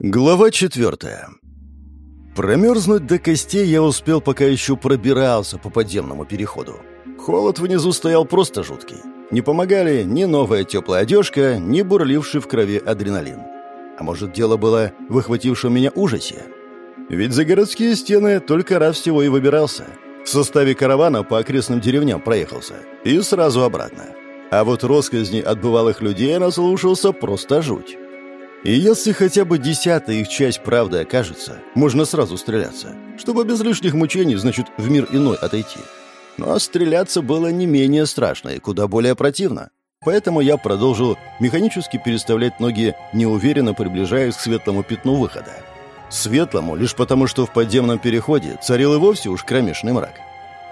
Глава четвертая. Промерзнуть до костей я успел, пока еще пробирался по подземному переходу. Холод внизу стоял просто жуткий. Не помогали ни новая теплая одежка, ни бурливший в крови адреналин. А может, дело было в меня ужасе? Ведь за городские стены только раз всего и выбирался. В составе каравана по окрестным деревням проехался. И сразу обратно. А вот росказни от бывалых людей наслушался просто жуть. И если хотя бы десятая их часть правды окажется, можно сразу стреляться, чтобы без лишних мучений, значит, в мир иной отойти. Но стреляться было не менее страшно и куда более противно. Поэтому я продолжил механически переставлять ноги, неуверенно приближаясь к светлому пятну выхода. Светлому лишь потому, что в подземном переходе царил и вовсе уж кромешный мрак.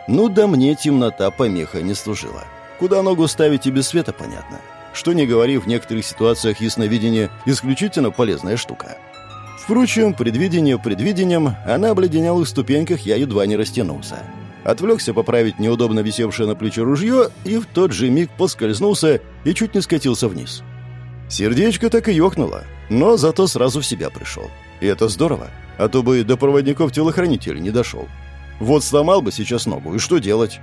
Ну да мне темнота помеха не служила. Куда ногу ставить и без света, понятно. Что не говори, в некоторых ситуациях ясновидение – исключительно полезная штука. Впрочем, предвидение предвидением, а на обледенелых ступеньках я едва не растянулся. Отвлекся поправить неудобно висевшее на плече ружье и в тот же миг поскользнулся и чуть не скатился вниз. Сердечко так и ёкнуло, но зато сразу в себя пришел. И это здорово, а то бы до проводников-телохранителей не дошел. Вот сломал бы сейчас ногу, и что делать?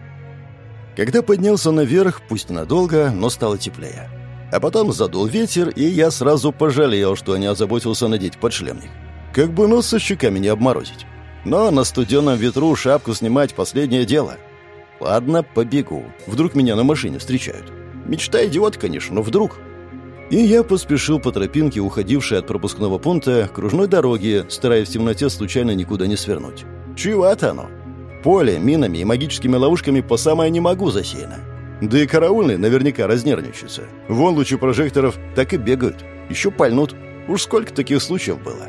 Когда поднялся наверх, пусть надолго, но стало теплее. А потом задул ветер, и я сразу пожалел, что не озаботился надеть подшлемник. Как бы нос со щеками не обморозить. Но на студенном ветру шапку снимать — последнее дело. Ладно, побегу. Вдруг меня на машине встречают. Мечта идиот, конечно, но вдруг. И я поспешил по тропинке, уходившей от пропускного пункта, кружной дороги, стараясь в темноте случайно никуда не свернуть. Чего-то оно. Поле минами и магическими ловушками по самое не могу засеяно. Да и караульные наверняка разнервничаются. Вон лучи прожекторов так и бегают. Еще пальнут. Уж сколько таких случаев было.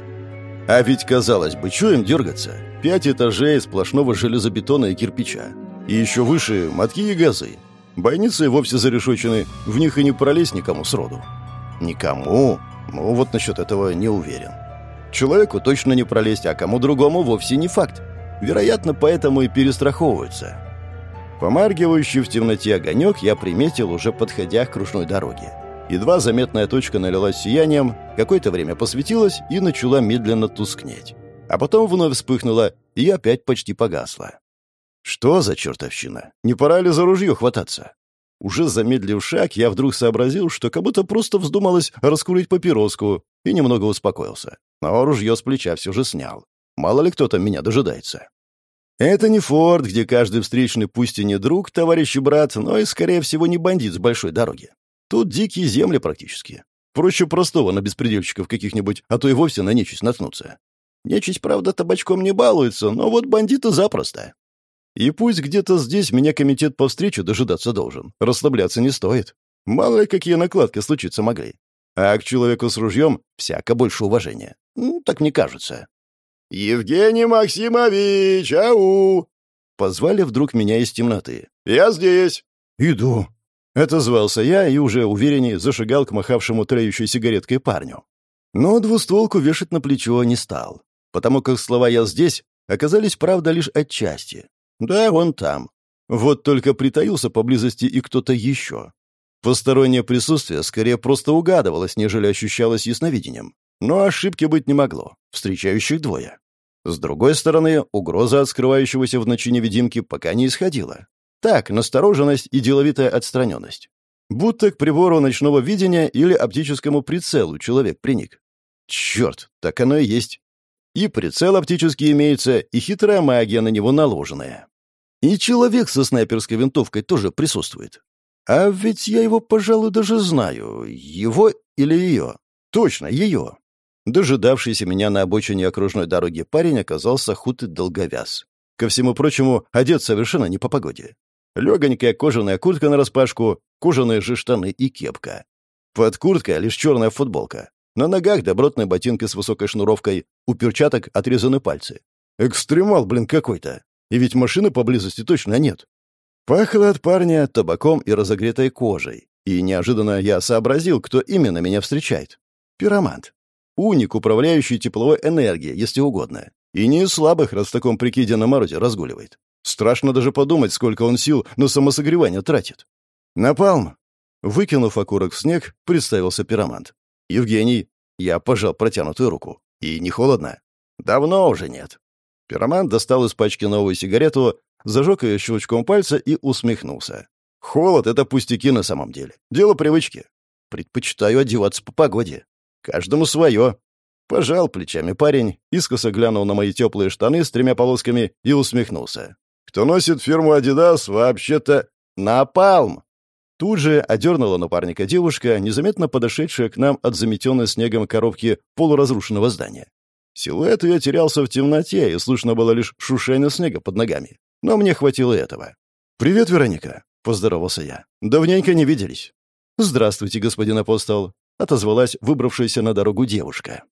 А ведь, казалось бы, что им дергаться? Пять этажей сплошного железобетона и кирпича. И еще выше мотки и газы. Бойницы вовсе зарешочены, в них и не пролезть никому сроду. Никому? Ну, вот насчет этого не уверен. Человеку точно не пролезть, а кому другому вовсе не факт. Вероятно, поэтому и перестраховываются. Помаргивающий в темноте огонек я приметил, уже подходя к кружной дороге. Едва заметная точка налилась сиянием, какое-то время посветилась и начала медленно тускнеть. А потом вновь вспыхнула и опять почти погасла. Что за чертовщина? Не пора ли за ружье хвататься? Уже замедлив шаг, я вдруг сообразил, что как будто просто вздумалось раскурить папироску, и немного успокоился. Но ружье с плеча все же снял. Мало ли кто там меня дожидается. Это не форт, где каждый встречный пусть и не друг, товарищ и брат, но и, скорее всего, не бандит с большой дороги. Тут дикие земли практически. Проще простого на беспредельщиков каких-нибудь, а то и вовсе на нечисть наткнуться. Нечисть, правда, табачком не балуется, но вот бандиты запросто. И пусть где-то здесь меня комитет по встрече дожидаться должен. Расслабляться не стоит. Мало ли какие накладки случиться могли. А к человеку с ружьем всяко больше уважения. Ну, так мне кажется. «Евгений Максимович, ау!» Позвали вдруг меня из темноты. «Я здесь!» «Иду!» Это звался я и уже увереннее зашагал к махавшему треющей сигареткой парню. Но двустволку вешать на плечо не стал, потому как слова «я здесь» оказались, правда, лишь отчасти. Да, он там. Вот только притаился поблизости и кто-то еще. Постороннее присутствие скорее просто угадывалось, нежели ощущалось ясновидением. Но ошибки быть не могло. Встречающих двое. С другой стороны, угроза от скрывающегося в ночи невидимки пока не исходила. Так, настороженность и деловитая отстраненность. Будто к прибору ночного видения или оптическому прицелу человек приник. Черт, так оно и есть. И прицел оптический имеется, и хитрая магия на него наложенная. И человек со снайперской винтовкой тоже присутствует. А ведь я его, пожалуй, даже знаю. Его или ее. Точно, ее. Дожидавшийся меня на обочине окружной дороги парень оказался худ и долговяз. Ко всему прочему, одет совершенно не по погоде. Легонькая кожаная куртка нараспашку, кожаные же штаны и кепка. Под курткой лишь черная футболка. На ногах добротные ботинки с высокой шнуровкой, у перчаток отрезаны пальцы. Экстремал, блин, какой-то. И ведь машины поблизости точно нет. Пахло от парня табаком и разогретой кожей. И неожиданно я сообразил, кто именно меня встречает. Пиромант. Уник, управляющий тепловой энергией, если угодно. И не из слабых, раз в таком прикиде на морозе разгуливает. Страшно даже подумать, сколько он сил на самосогревание тратит. «Напалм!» Выкинув окурок в снег, представился пиромант. «Евгений!» Я пожал протянутую руку. «И не холодно?» «Давно уже нет». Пироман достал из пачки новую сигарету, зажег ее щелчком пальца и усмехнулся. «Холод — это пустяки на самом деле. Дело привычки. Предпочитаю одеваться по погоде. Каждому свое». Пожал плечами парень, искоса глянул на мои теплые штаны с тремя полосками и усмехнулся. «Кто носит фирму «Адидас», вообще-то напалм!» Тут же одернула напарника девушка, незаметно подошедшая к нам от заметенной снегом коробки полуразрушенного здания. Силуэт ее терялся в темноте, и слышно было лишь шушение снега под ногами. Но мне хватило этого. «Привет, Вероника», — поздоровался я. «Давненько не виделись». «Здравствуйте, господин апостол», — отозвалась выбравшаяся на дорогу девушка.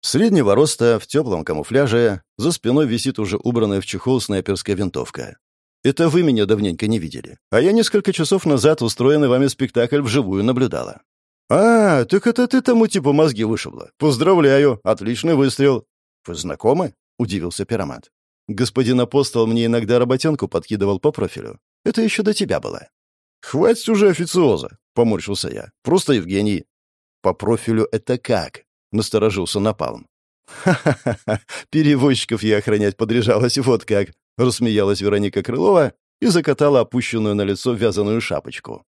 Среднего роста, в теплом камуфляже, за спиной висит уже убранная в чехол снайперская винтовка. Это вы меня давненько не видели. А я несколько часов назад устроенный вами спектакль вживую наблюдала. А, так это ты тому типу мозги вышибла. Поздравляю, отличный выстрел. Вы знакомы? Удивился пиромат. Господин апостол мне иногда работенку подкидывал по профилю. Это еще до тебя было. Хватит уже официоза, поморщился я. Просто Евгений. По профилю это как? Насторожился Напалм. «Ха-ха-ха! Перевозчиков я охранять подряжалась, вот как!» — рассмеялась Вероника Крылова и закатала опущенную на лицо вязаную шапочку.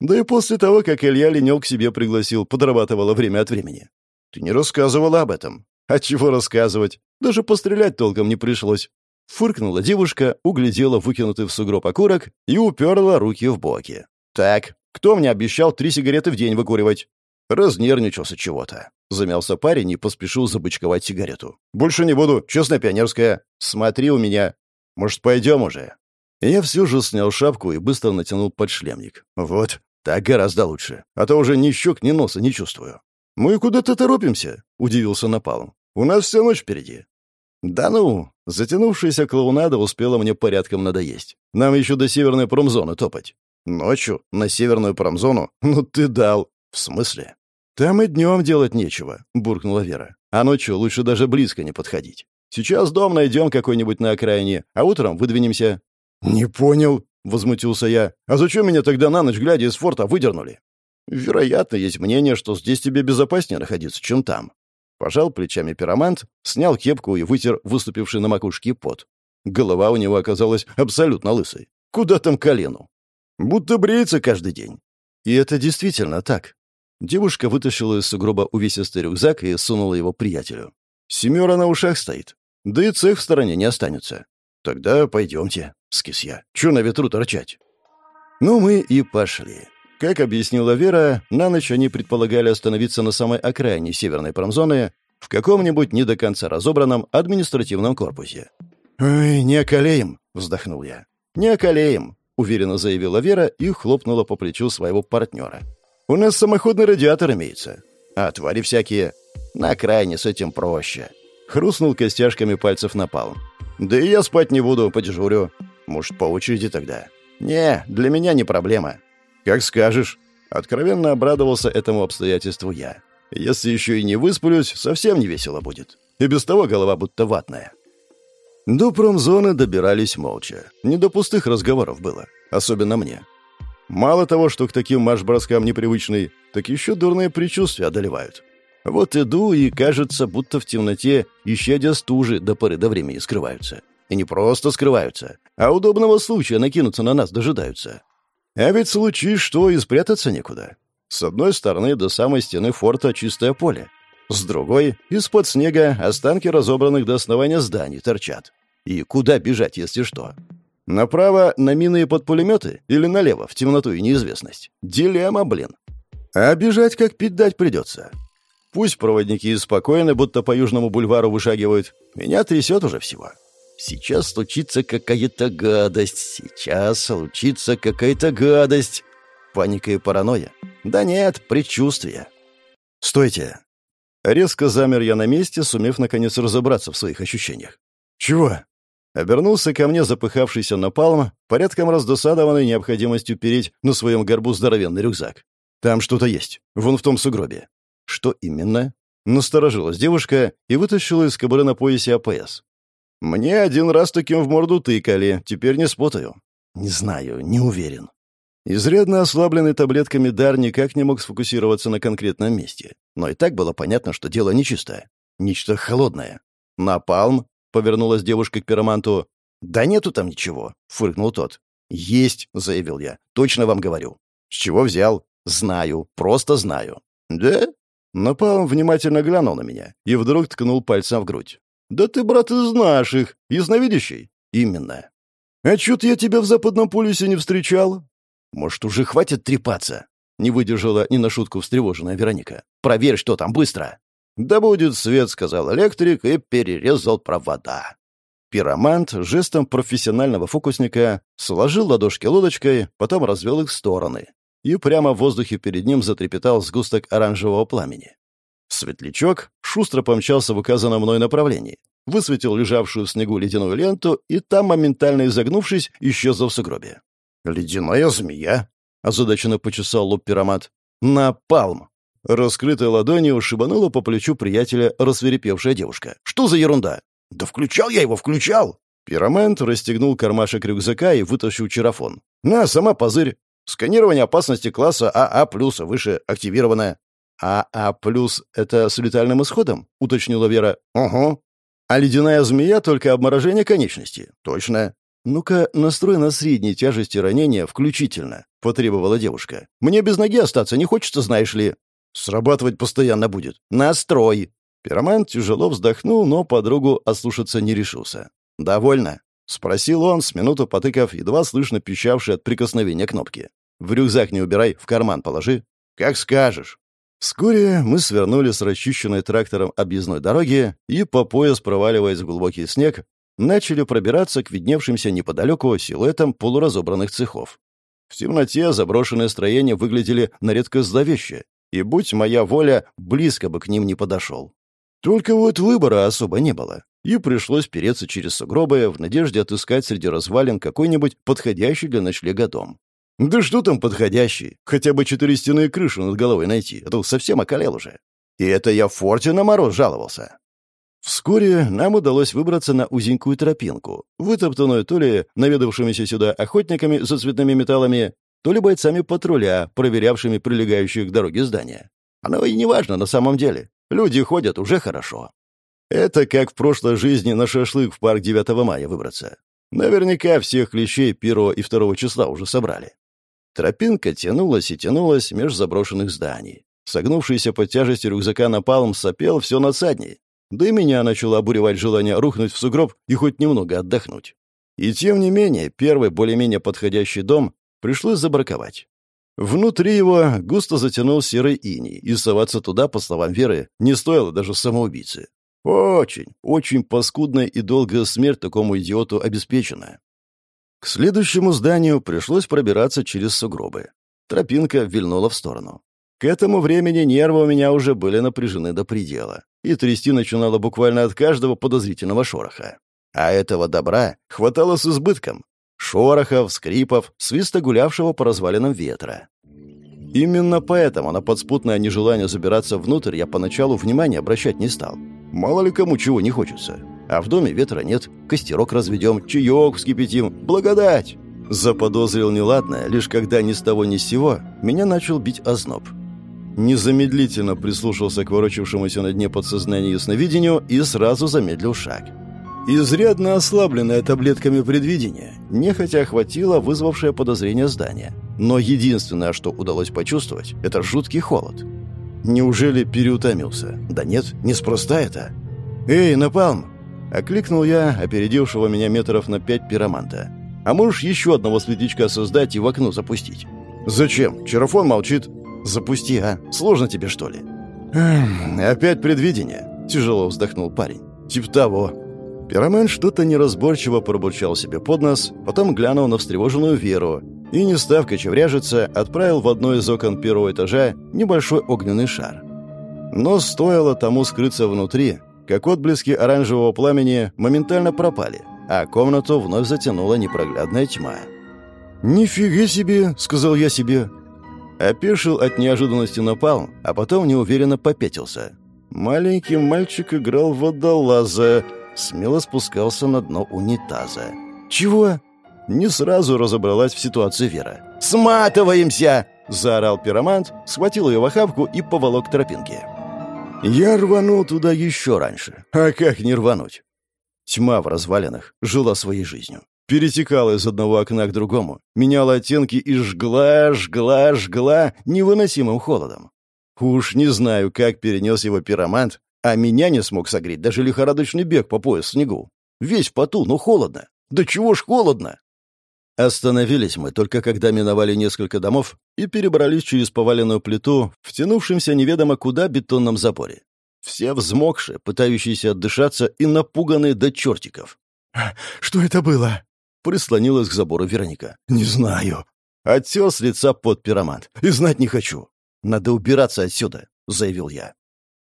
Да и после того, как Илья Ленёк к себе пригласил, подрабатывала время от времени. «Ты не рассказывала об этом?» «А чего рассказывать? Даже пострелять толком не пришлось». Фыркнула девушка, углядела выкинутый в сугроб окурок и уперла руки в боки. «Так, кто мне обещал три сигареты в день выкуривать?» Разнервничался чего-то. Замялся парень и поспешил забычковать сигарету. «Больше не буду, честно пионерская. Смотри у меня. Может, пойдем уже?» Я все же снял шапку и быстро натянул подшлемник. «Вот, так гораздо лучше. А то уже ни щек, ни носа не чувствую». «Мы куда-то торопимся», — удивился Напалм. «У нас вся ночь впереди». «Да ну!» Затянувшаяся клоунада успела мне порядком надоесть. Нам еще до северной промзоны топать. Ночью? На северную промзону? Ну ты дал. В смысле? «Там и днем делать нечего», — буркнула Вера. «А ночью лучше даже близко не подходить. Сейчас дом найдем какой-нибудь на окраине, а утром выдвинемся». «Не понял», — возмутился я. «А зачем меня тогда на ночь, глядя из форта, выдернули?» «Вероятно, есть мнение, что здесь тебе безопаснее находиться, чем там». Пожал плечами пиромант, снял кепку и вытер выступивший на макушке пот. Голова у него оказалась абсолютно лысой. Куда там колену? Будто бреется каждый день. И это действительно так. Девушка вытащила из сугроба увесистый рюкзак и сунула его приятелю. «Семера на ушах стоит. Да и цех в стороне не останется. Тогда пойдемте», — скис я. «Чё на ветру торчать?» Ну, мы и пошли. Как объяснила Вера, на ночь они предполагали остановиться на самой окраине северной промзоны в каком-нибудь не до конца разобранном административном корпусе. «Ой, не околеем!» — вздохнул я. «Не околеем!» — уверенно заявила Вера и хлопнула по плечу своего партнера. У нас самоходный радиатор имеется. А твари всякие. На окраине с этим проще. Хрустнул костяшками пальцев напал. Да и я спать не буду, подежурю. Может, по очереди тогда? Не, для меня не проблема. Как скажешь. Откровенно обрадовался этому обстоятельству я. Если еще и не высплюсь, совсем не весело будет. И без того голова будто ватная. До промзоны добирались молча. Не до пустых разговоров было. Особенно мне. Мало того, что к таким марш-броскам непривычный, так еще дурные предчувствия одолевают. Вот иду, и кажется, будто в темноте исчадя стужи до поры до времени скрываются. И не просто скрываются, а удобного случая накинуться на нас дожидаются. А ведь случись что, и спрятаться некуда. С одной стороны, до самой стены форта чистое поле. С другой, из-под снега останки разобранных до основания зданий торчат. И куда бежать, если что? Направо на мины и под пулеметы или налево в темноту и неизвестность? Дилемма, блин. А бежать как пить дать придется. Пусть проводники спокойно, будто по Южному бульвару вышагивают. Меня трясет уже всего. Сейчас случится какая-то гадость. Сейчас случится какая-то гадость. Паника и паранойя. Да нет, предчувствие. Стойте. Резко замер я на месте, сумев наконец разобраться в своих ощущениях. Чего? Обернулся ко мне запыхавшийся напалм, порядком раздосадованный необходимостью переть на своем горбу здоровенный рюкзак. «Там что-то есть. Вон в том сугробе». «Что именно?» Насторожилась девушка и вытащила из кобуры на поясе АПС. «Мне один раз таким в морду тыкали, теперь не спутаю». «Не знаю, не уверен». Изрядно ослабленный таблетками дар никак не мог сфокусироваться на конкретном месте. Но и так было понятно, что дело нечистое. Нечто холодное. «Напалм?» — повернулась девушка к пироманту. «Да нету там ничего», — фыркнул тот. «Есть», — заявил я. «Точно вам говорю». «С чего взял?» «Знаю. Просто знаю». «Да?» Напалм внимательно глянул на меня и вдруг ткнул пальцем в грудь. «Да ты, брат, из наших, ясновидящий?» «Именно». «А чё-то я тебя в западном полюсе не встречал?» «Может, уже хватит трепаться?» Не выдержала ни на шутку встревоженная Вероника. «Проверь, что там, быстро!» «Да будет свет», — сказал электрик и перерезал провода. Пиромант жестом профессионального фокусника сложил ладошки лодочкой, потом развел их в стороны. И прямо в воздухе перед ним затрепетал сгусток оранжевого пламени. Светлячок шустро помчался в указанном мной направлении, высветил лежавшую в снегу ледяную ленту и там, моментально изогнувшись, исчез в сугробе. «Ледяная змея?» — озадаченно почесал лоб пиромат. «Напалм!» Раскрытой ладонью шибанула по плечу приятеля рассверепевшая девушка. «Что за ерунда?» «Да включал я его, включал!» Пиромент расстегнул кармашек рюкзака и вытащил чарафон. «На, сама позырь. Сканирование опасности класса АА+, выше активированное». «АА+, это с летальным исходом?» — уточнила Вера. «Угу». «А ледяная змея только обморожение конечности?» «Точно». «Ну-ка, настрой на средней тяжести ранения включительно», — потребовала девушка. «Мне без ноги остаться не хочется, знаешь ли». «Срабатывать постоянно будет». «Настрой». Пироман тяжело вздохнул, но подругу ослушаться не решился. «Довольно?» — спросил он, с минуту потыкав, едва слышно пищавший от прикосновения кнопки. «В рюкзак не убирай, в карман положи». «Как скажешь». Вскоре мы свернули с расчищенной трактором объездной дороги и, по пояс проваливаясь в глубокий снег, начали пробираться к видневшимся неподалеку силуэтам полуразобранных цехов. В темноте заброшенные строения выглядели на редкость зловеще, и, будь моя воля, близко бы к ним не подошел. Только вот выбора особо не было, и пришлось переться через сугробы в надежде отыскать среди развалин какой-нибудь подходящий для ночлега дом. Да что там подходящий? Хотя бы четыре стены и крышу над головой найти, а то совсем околел уже. И это я в форте на мороз жаловался. Вскоре нам удалось выбраться на узенькую тропинку, вытоптанную то ли наведавшимися сюда охотниками за цветными металлами, то ли бойцами патруля, проверявшими прилегающие к дороге здания. Оно и не важно на самом деле. Люди ходят уже хорошо. Это как в прошлой жизни на шашлык в парк 9 мая выбраться. Наверняка всех клещей 1 и 2 числа уже собрали. Тропинка тянулась и тянулась меж заброшенных зданий. Согнувшийся под тяжестью рюкзака напалм сопел все надсадней. Да и меня начало обуревать желание рухнуть в сугроб и хоть немного отдохнуть. И тем не менее, первый более-менее подходящий дом пришлось забраковать. Внутри его густо затянул серый иней, и соваться туда, по словам Веры, не стоило даже самоубийцы. Очень, очень паскудная и долгая смерть такому идиоту обеспечена. К следующему зданию пришлось пробираться через сугробы. Тропинка вильнула в сторону. К этому времени нервы у меня уже были напряжены до предела, и трясти начинало буквально от каждого подозрительного шороха. А этого добра хватало с избытком. Шорохов, скрипов, свиста гулявшего по развалинам ветра. Именно поэтому на подспутное нежелание забираться внутрь я поначалу внимания обращать не стал. Мало ли кому чего не хочется. А в доме ветра нет, костерок разведем, чаек вскипятим, благодать. Заподозрил неладное, лишь когда ни с того ни с сего меня начал бить озноб незамедлительно прислушался к ворочавшемуся на дне подсознания ясновидению и сразу замедлил шаг. Изрядно ослабленное таблетками предвидения, нехотя охватило вызвавшее подозрение здание. Но единственное, что удалось почувствовать, это жуткий холод. Неужели переутомился? Да нет, неспроста это. «Эй, Напалм!» — окликнул я, опередившего меня метров на пять пироманта. «А можешь еще одного светлячка создать и в окно запустить?» «Зачем? Чарафон молчит». «Запусти, а? Сложно тебе, что ли?» «Опять предвидение», — тяжело вздохнул парень. «Тип того». Пиромен что-то неразборчиво пробурчал себе под нос, потом глянул на встревоженную Веру и, не став кочевряжиться, отправил в одно из окон первого этажа небольшой огненный шар. Но стоило тому скрыться внутри, как отблески оранжевого пламени моментально пропали, а комнату вновь затянула непроглядная тьма. «Нифига себе!» — сказал я себе. Опешил от неожиданности напал, а потом неуверенно попятился. Маленький мальчик играл в водолаза, смело спускался на дно унитаза. «Чего?» Не сразу разобралась в ситуации Вера. «Сматываемся!» — заорал пиромант, схватил ее в охапку и поволок к тропинке. Я рванул туда еще раньше. А как не рвануть? Тьма в развалинах жила своей жизнью. Перетекала из одного окна к другому, меняла оттенки и жгла, жгла, жгла невыносимым холодом. Уж не знаю, как перенес его пиромант, а меня не смог согреть даже лихорадочный бег по пояс в снегу. Весь в поту, но холодно. Да чего ж холодно? Остановились мы только когда миновали несколько домов и перебрались через поваленную плиту в тянувшемся неведомо куда бетонном заборе. Все взмокшие, пытающиеся отдышаться и напуганные до чертиков. «Что это было?» — прислонилась к забору Вероника. «Не знаю». Оттер с лица под пиромант. «И знать не хочу. Надо убираться отсюда», — заявил я.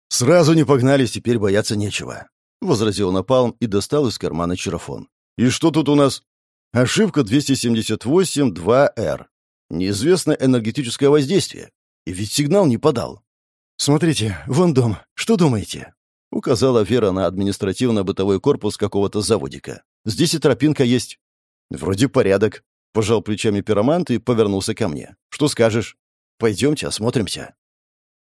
«Сразу не погнались, теперь бояться нечего», — возразил Напалм и достал из кармана чарафон. «И что тут у нас?» «Ошибка 278-2Р. Неизвестное энергетическое воздействие. И ведь сигнал не подал». «Смотрите, вон дом. Что думаете?» — указала Вера на административно-бытовой корпус какого-то заводика. «Здесь и тропинка есть». «Вроде порядок», — пожал плечами пиромант и повернулся ко мне. «Что скажешь?» «Пойдемте осмотримся».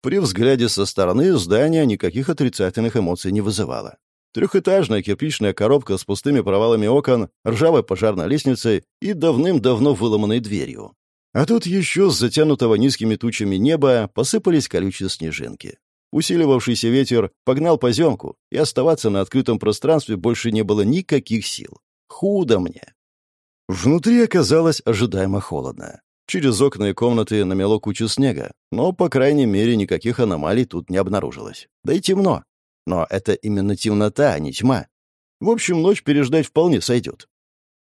При взгляде со стороны здание никаких отрицательных эмоций не вызывало. Трехэтажная кирпичная коробка с пустыми провалами окон, ржавой пожарной лестницей и давным-давно выломанной дверью. А тут еще с затянутого низкими тучами неба посыпались колючие снежинки. Усиливавшийся ветер погнал поземку, и оставаться на открытом пространстве больше не было никаких сил. Худо мне. Внутри оказалось ожидаемо холодно. Через окна и комнаты намело кучу снега, но, по крайней мере, никаких аномалий тут не обнаружилось. Да и темно. Но это именно темнота, а не тьма. В общем, ночь переждать вполне сойдет.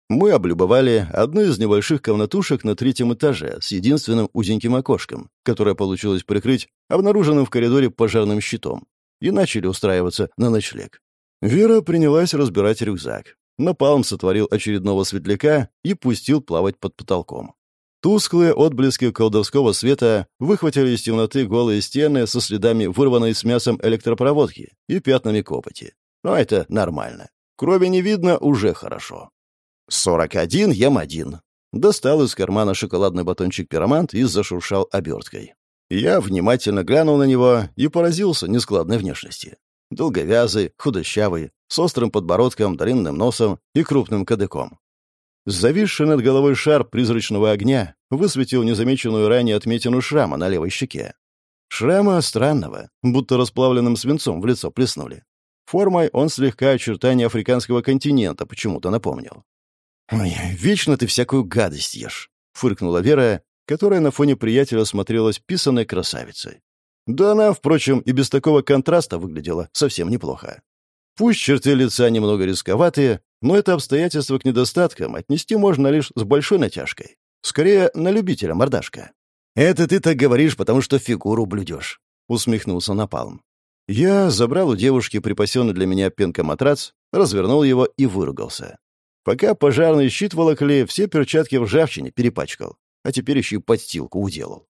Мы облюбовали одну из небольших комнатушек на третьем этаже с единственным узеньким окошком, которое получилось прикрыть обнаруженным в коридоре пожарным щитом, и начали устраиваться на ночлег. Вера принялась разбирать рюкзак. Напалм сотворил очередного светляка и пустил плавать под потолком. Тусклые отблески колдовского света выхватили из темноты голые стены со следами вырванной с мясом электропроводки и пятнами копоти. Но это нормально. Крови не видно, уже хорошо. «Сорок один, ем один». Достал из кармана шоколадный батончик пиромант и зашуршал оберткой. Я внимательно глянул на него и поразился нескладной внешности. Долговязый, худощавый, с острым подбородком, длинным носом и крупным кадыком. Зависший над головой шар призрачного огня высветил незамеченную ранее отметину шрама на левой щеке. Шрама странного, будто расплавленным свинцом в лицо плеснули. Формой он слегка очертания африканского континента почему-то напомнил. «Ой, вечно ты всякую гадость ешь», — фыркнула Вера, которая на фоне приятеля смотрелась писаной красавицей. Да она, впрочем, и без такого контраста выглядела совсем неплохо. Пусть черты лица немного рисковатые, но это обстоятельство к недостаткам отнести можно лишь с большой натяжкой. Скорее, на любителя мордашка. «Это ты так говоришь, потому что фигуру блюдешь», — усмехнулся Напалм. Я забрал у девушки припасенный для меня пенкоматрац, развернул его и выругался. Пока пожарный щит волокли, все перчатки в ржавчине перепачкал, а теперь еще и подстилку уделал.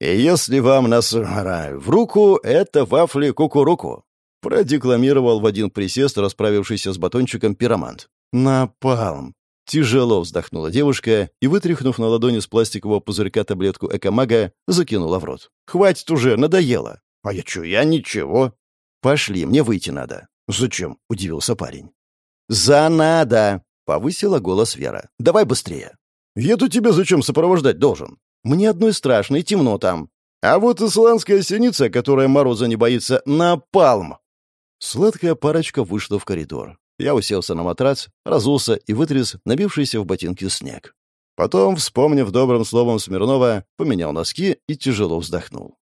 «И если вам нас в руку, это вафли кукуруку», Продекламировал в один присест, расправившийся с батончиком пиромант. «Напалм!» Тяжело вздохнула девушка и, вытряхнув на ладони с пластикового пузырька таблетку экомага, закинула в рот. «Хватит уже, надоело!» «А я чё, я ничего!» «Пошли, мне выйти надо». «Зачем?» — удивился парень. «За надо!» — повысила голос Вера. «Давай быстрее!» «Я-то тебя зачем сопровождать должен?» «Мне одной страшно и темно там». «А вот исландская синица, которая мороза не боится, напалм!» Сладкая парочка вышла в коридор. Я уселся на матрац, разулся и вытряс набившийся в ботинки снег. Потом, вспомнив добрым словом Смирнова, поменял носки и тяжело вздохнул.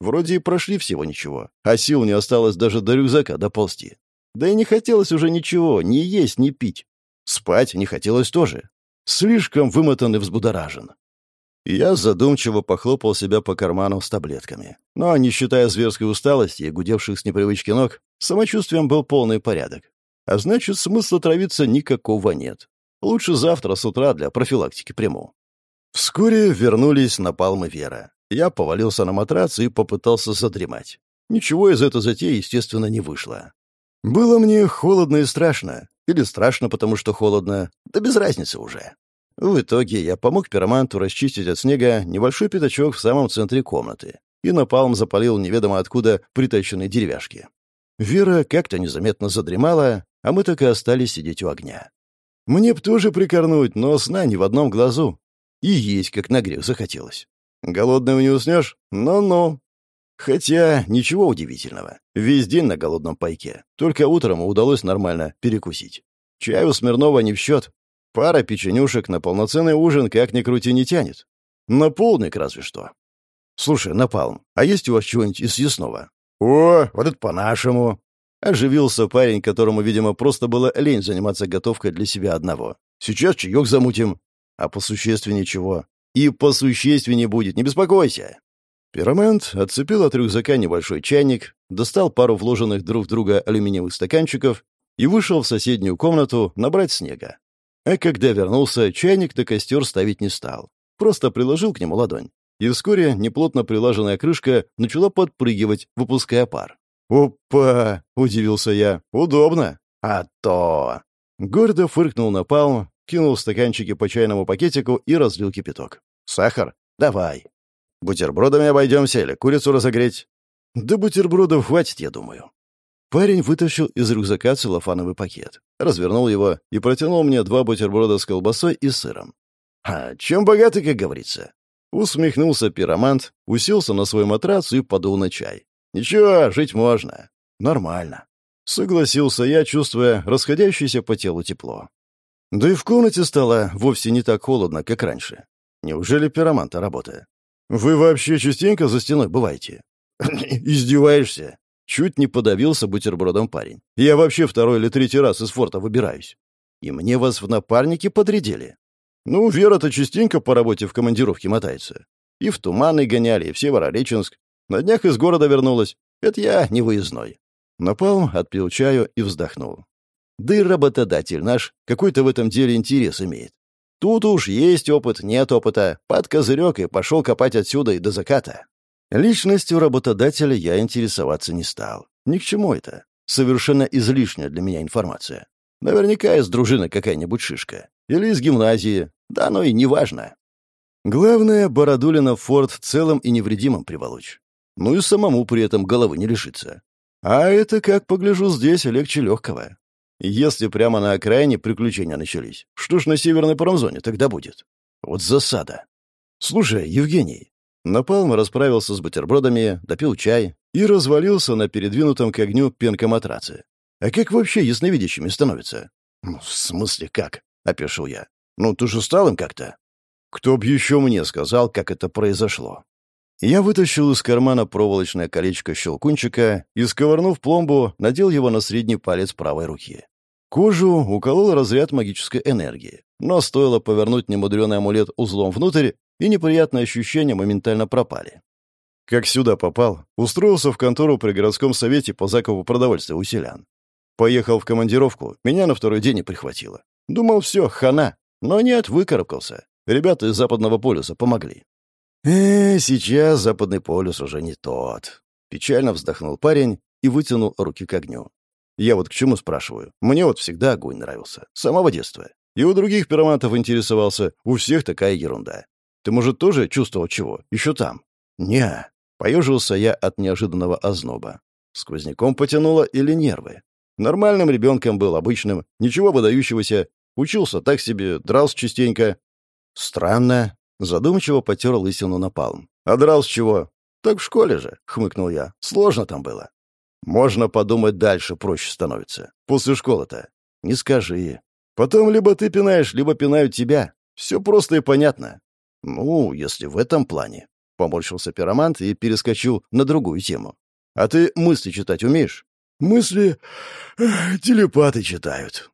Вроде и прошли всего ничего, а сил не осталось даже до рюкзака доползти. Да и не хотелось уже ничего, ни есть, ни пить. Спать не хотелось тоже. Слишком вымотан и взбудоражен. Я задумчиво похлопал себя по карману с таблетками. Но, не считая зверской усталости и гудевших с непривычки ног, самочувствием был полный порядок. А значит, смысла травиться никакого нет. Лучше завтра с утра для профилактики приму. Вскоре вернулись на палмы Вера. Я повалился на матрац и попытался задремать. Ничего из этой затеи, естественно, не вышло. Было мне холодно и страшно. Или страшно, потому что холодно. Да без разницы уже. В итоге я помог пироманту расчистить от снега небольшой пятачок в самом центре комнаты и напалм запалил неведомо откуда притащенные деревяшки. Вера как-то незаметно задремала, а мы так и остались сидеть у огня. Мне б тоже прикорнуть, но сна ни в одном глазу. И есть, как на грех, захотелось. Голодным не уснешь? Ну-ну. Хотя ничего удивительного. Весь день на голодном пайке. Только утром удалось нормально перекусить. Чай у Смирнова не в счет. Пара печенюшек на полноценный ужин как ни крути не тянет. На полник разве что. Слушай, Напалм, а есть у вас чего-нибудь из съестного? О, вот это по-нашему. Оживился парень, которому, видимо, просто было лень заниматься готовкой для себя одного. Сейчас чаек замутим. А по существеннее чего? И по существеннее будет, не беспокойся. Пиромант отцепил от рюкзака небольшой чайник, достал пару вложенных друг в друга алюминиевых стаканчиков и вышел в соседнюю комнату набрать снега. А когда вернулся, чайник на костер ставить не стал. Просто приложил к нему ладонь. И вскоре неплотно прилаженная крышка начала подпрыгивать, выпуская пар. «Опа!» — удивился я. «Удобно!» «А то!» Гордо фыркнул на палм, кинул стаканчики по чайному пакетику и разлил кипяток. «Сахар? Давай!» Бутербродами обойдемся или курицу разогреть?» «Да бутербродов хватит, я думаю». Парень вытащил из рюкзака целлофановый пакет, развернул его и протянул мне два бутерброда с колбасой и сыром. «А чем богаты, как говорится?» Усмехнулся пиромант, уселся на свой матрац и подул на чай. «Ничего, жить можно. Нормально». Согласился я, чувствуя расходящееся по телу тепло. Да и в комнате стало вовсе не так холодно, как раньше. Неужели пироманта работает? «Вы вообще частенько за стеной бываете?» «Издеваешься?» Чуть не подавился бутербродом парень. «Я вообще второй или третий раз из форта выбираюсь. И мне вас в напарники подрядили. Ну, Вера-то частенько по работе в командировке мотается. И в Туманы гоняли, и в Северореченск. На днях из города вернулась. Это я не выездной». Напал, отпил чаю и вздохнул. Да и работодатель наш какой-то в этом деле интерес имеет. Тут уж есть опыт, нет опыта. Под козырек и пошел копать отсюда и до заката. Личностью работодателя я интересоваться не стал. Ни к чему это. Совершенно излишняя для меня информация. Наверняка из дружины какая-нибудь шишка. Или из гимназии. Да оно и не важно. Главное, Бородулина в форт целым и невредимым приволочь. Ну и самому при этом головы не лишиться. А это, как погляжу, здесь легче легкого. Если прямо на окраине приключения начались, что ж на северной промзоне тогда будет? Вот засада. Слушай, Евгений. Напалм расправился с бутербродами, допил чай и развалился на передвинутом к огню пенкоматраце. А как вообще ясновидящими становятся? Ну, в смысле как? — опешил я. Ну, ты же стал им как-то. Кто б еще мне сказал, как это произошло? Я вытащил из кармана проволочное колечко щелкунчика и, сковырнув пломбу, надел его на средний палец правой руки. Кожу уколол разряд магической энергии, но стоило повернуть немудренный амулет узлом внутрь, и неприятные ощущения моментально пропали. Как сюда попал, устроился в контору при городском совете по закупу продовольствия у селян. Поехал в командировку, меня на второй день и прихватило. Думал, все, хана. Но нет, выкарабкался. Ребята из Западного полюса помогли. «Э, сейчас Западный полюс уже не тот». Печально вздохнул парень и вытянул руки к огню. Я вот к чему спрашиваю? Мне вот всегда огонь нравился. С самого детства. И у других пиромантов интересовался. У всех такая ерунда. Ты, может, тоже чувствовал чего? Еще там? не Поежился я от неожиданного озноба. Сквозняком потянуло или нервы? Нормальным ребенком был, обычным, ничего выдающегося. Учился так себе, дрался частенько. Странно. Задумчиво потер лысину на палм. «А драл с чего?» «Так в школе же», — хмыкнул я. «Сложно там было». «Можно подумать дальше, проще становится. После школы-то». «Не скажи. Потом либо ты пинаешь, либо пинают тебя. Все просто и понятно». «Ну, если в этом плане». Поморщился пиромант и перескочил на другую тему. «А ты мысли читать умеешь?» «Мысли телепаты читают»,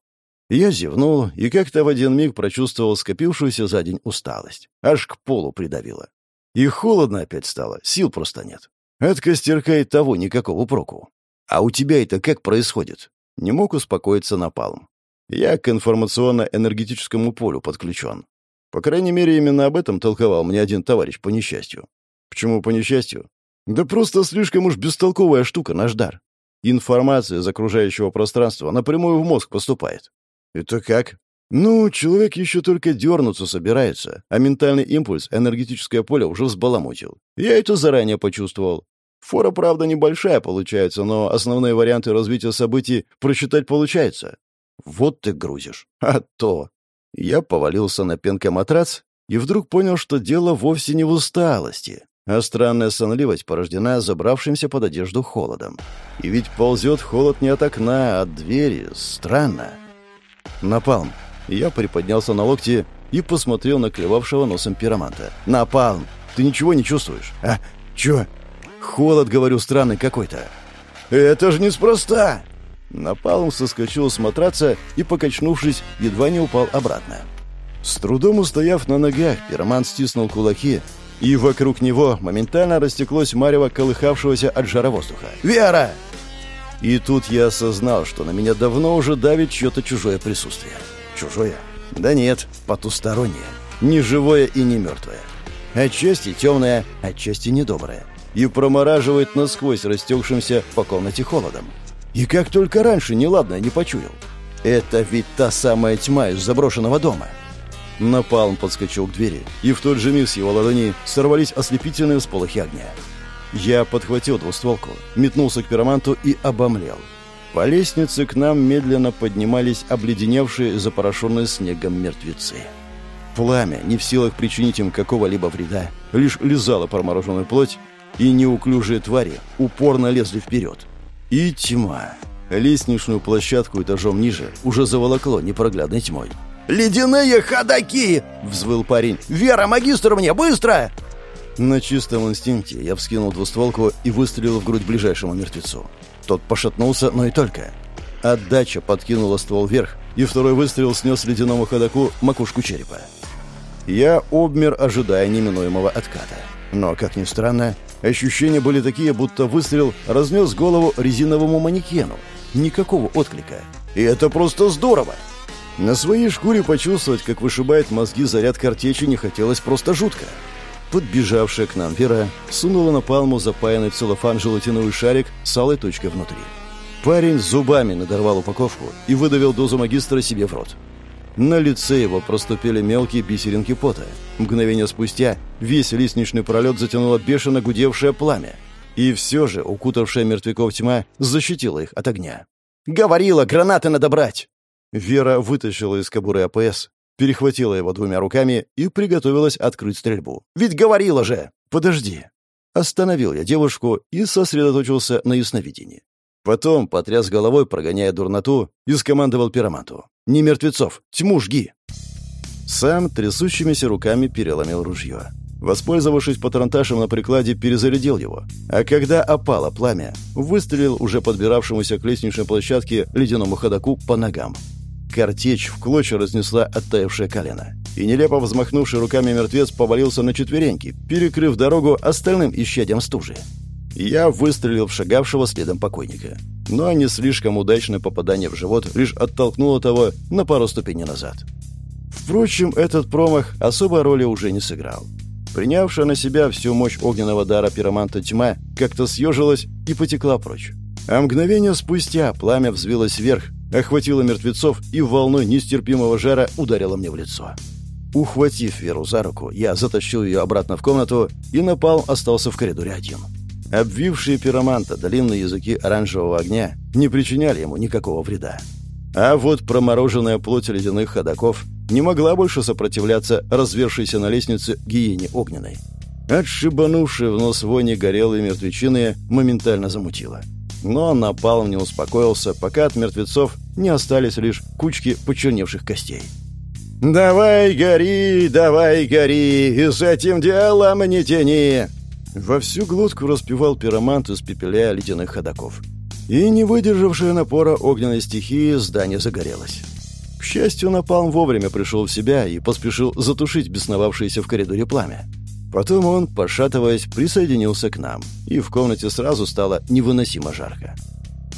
я зевнул и как-то в один миг прочувствовал скопившуюся за день усталость. Аж к полу придавило. И холодно опять стало, сил просто нет. От костерка и того никакого проку. А у тебя это как происходит? Не мог успокоиться Напалм. Я к информационно-энергетическому полю подключен. По крайней мере, именно об этом толковал мне один товарищ по несчастью. Почему по несчастью? Да просто слишком уж бестолковая штука наш дар. Информация из окружающего пространства напрямую в мозг поступает. «Это как?» Ну, человек еще только дернуться собирается, а ментальный импульс энергетическое поле уже взбаламутил. Я это заранее почувствовал. Фора, правда, небольшая получается, но основные варианты развития событий просчитать получается. Вот ты грузишь. А то. Я повалился на пенкоматрац и вдруг понял, что дело вовсе не в усталости, а странная сонливость порождена забравшимся под одежду холодом. И ведь ползет холод не от окна, а от двери. Странно. Напалм. Я приподнялся на локти и посмотрел на клевавшего носом пироманта. «Напалм! Ты ничего не чувствуешь?» «А? Чё?» «Холод, говорю, странный какой-то». «Это же неспроста!» Напалм соскочил с матраца и, покачнувшись, едва не упал обратно. С трудом устояв на ногах, пироман стиснул кулаки, и вокруг него моментально растеклось марево колыхавшегося от жара воздуха. «Вера!» И тут я осознал, что на меня давно уже давит чье-то чужое присутствие. Чужое? Да нет, потустороннее. Не живое и не мертвое. Отчасти темное, отчасти недоброе. И промораживает насквозь растекшимся по комнате холодом. И как только раньше неладное не почуял. Это ведь та самая тьма из заброшенного дома. Напалм подскочил к двери, и в тот же миг с его ладони сорвались ослепительные всполохи огня. Я подхватил двустволку, метнулся к пироманту и обомлел. По лестнице к нам медленно поднимались обледеневшие, запорошенные снегом мертвецы. Пламя, не в силах причинить им какого-либо вреда, лишь лизало промороженную плоть, и неуклюжие твари упорно лезли вперед. И тьма. Лестничную площадку этажом ниже уже заволокло непроглядной тьмой. «Ледяные ходаки!» — взвыл парень. «Вера, магистр мне, быстро!» На чистом инстинкте я вскинул двустволку и выстрелил в грудь ближайшему мертвецу. Тот пошатнулся, но и только. Отдача подкинула ствол вверх, и второй выстрел снес ледяному ходаку макушку черепа. Я обмер, ожидая неминуемого отката. Но, как ни странно, ощущения были такие, будто выстрел разнес голову резиновому манекену. Никакого отклика. И это просто здорово! На своей шкуре почувствовать, как вышибает мозги заряд картечи, не хотелось просто жутко. Подбежавшая к нам Вера сунула на палму запаянный в целлофан желатиновый шарик с алой точкой внутри. Парень зубами надорвал упаковку и выдавил дозу магистра себе в рот. На лице его проступили мелкие бисеринки пота. Мгновение спустя весь лестничный пролет затянуло бешено гудевшее пламя. И все же укутавшая мертвяков тьма защитила их от огня. «Говорила, гранаты надо брать!» Вера вытащила из кобуры АПС, перехватила его двумя руками и приготовилась открыть стрельбу. «Ведь говорила же!» «Подожди!» Остановил я девушку и сосредоточился на ясновидении. Потом потряс головой, прогоняя дурноту, и скомандовал пироманту. «Не мертвецов! Тьму жги!» Сам трясущимися руками переломил ружье. Воспользовавшись патронташем на прикладе, перезарядил его. А когда опало пламя, выстрелил уже подбиравшемуся к лестничной площадке ледяному ходаку по ногам. Картечь в клочья разнесла оттаившее колено. И нелепо взмахнувший руками мертвец повалился на четвереньки, перекрыв дорогу остальным исчадям стужи. Я выстрелил в шагавшего следом покойника. Но не слишком удачное попадание в живот лишь оттолкнуло того на пару ступеней назад. Впрочем, этот промах особой роли уже не сыграл. Принявшая на себя всю мощь огненного дара пироманта тьма как-то съежилась и потекла прочь. А мгновение спустя пламя взвилось вверх, охватило мертвецов и волной нестерпимого жара ударило мне в лицо. Ухватив Веру за руку, я затащил ее обратно в комнату и напал остался в коридоре один. Обвившие пироманта длинные языки оранжевого огня не причиняли ему никакого вреда. А вот промороженная плоть ледяных ходаков не могла больше сопротивляться развершейся на лестнице гиене огненной. Отшибанувшие в нос вони горелые мертвечины моментально замутило. Но напалм не успокоился, пока от мертвецов не остались лишь кучки почерневших костей. «Давай гори, давай гори, и с этим делом не тяни!» Во всю глотку распевал пиромант, испепеляя ледяных ходаков. И, не выдержавшая напора огненной стихии, здание загорелось. К счастью, Напалм вовремя пришел в себя и поспешил затушить бесновавшееся в коридоре пламя. Потом он, пошатываясь, присоединился к нам, и в комнате сразу стало невыносимо жарко.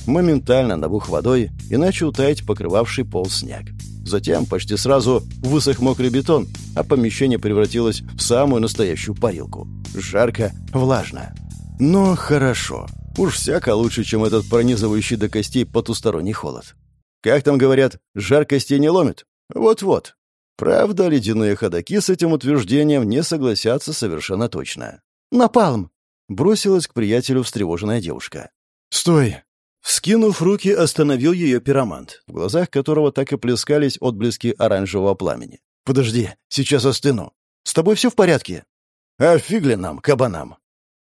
Моментально набух водой и начал таять покрывавший пол снег. Затем почти сразу высох мокрый бетон, а помещение превратилось в самую настоящую парилку. Жарко, влажно. Но хорошо. Уж всяко лучше, чем этот пронизывающий до костей потусторонний холод. Как там говорят, жар костей не ломит? Вот-вот. Правда, ледяные ходаки с этим утверждением не согласятся совершенно точно. «Напалм!» — бросилась к приятелю встревоженная девушка. «Стой!» Скинув руки, остановил ее пиромант, в глазах которого так и плескались отблески оранжевого пламени. «Подожди, сейчас остыну. С тобой все в порядке?» «А нам, кабанам?»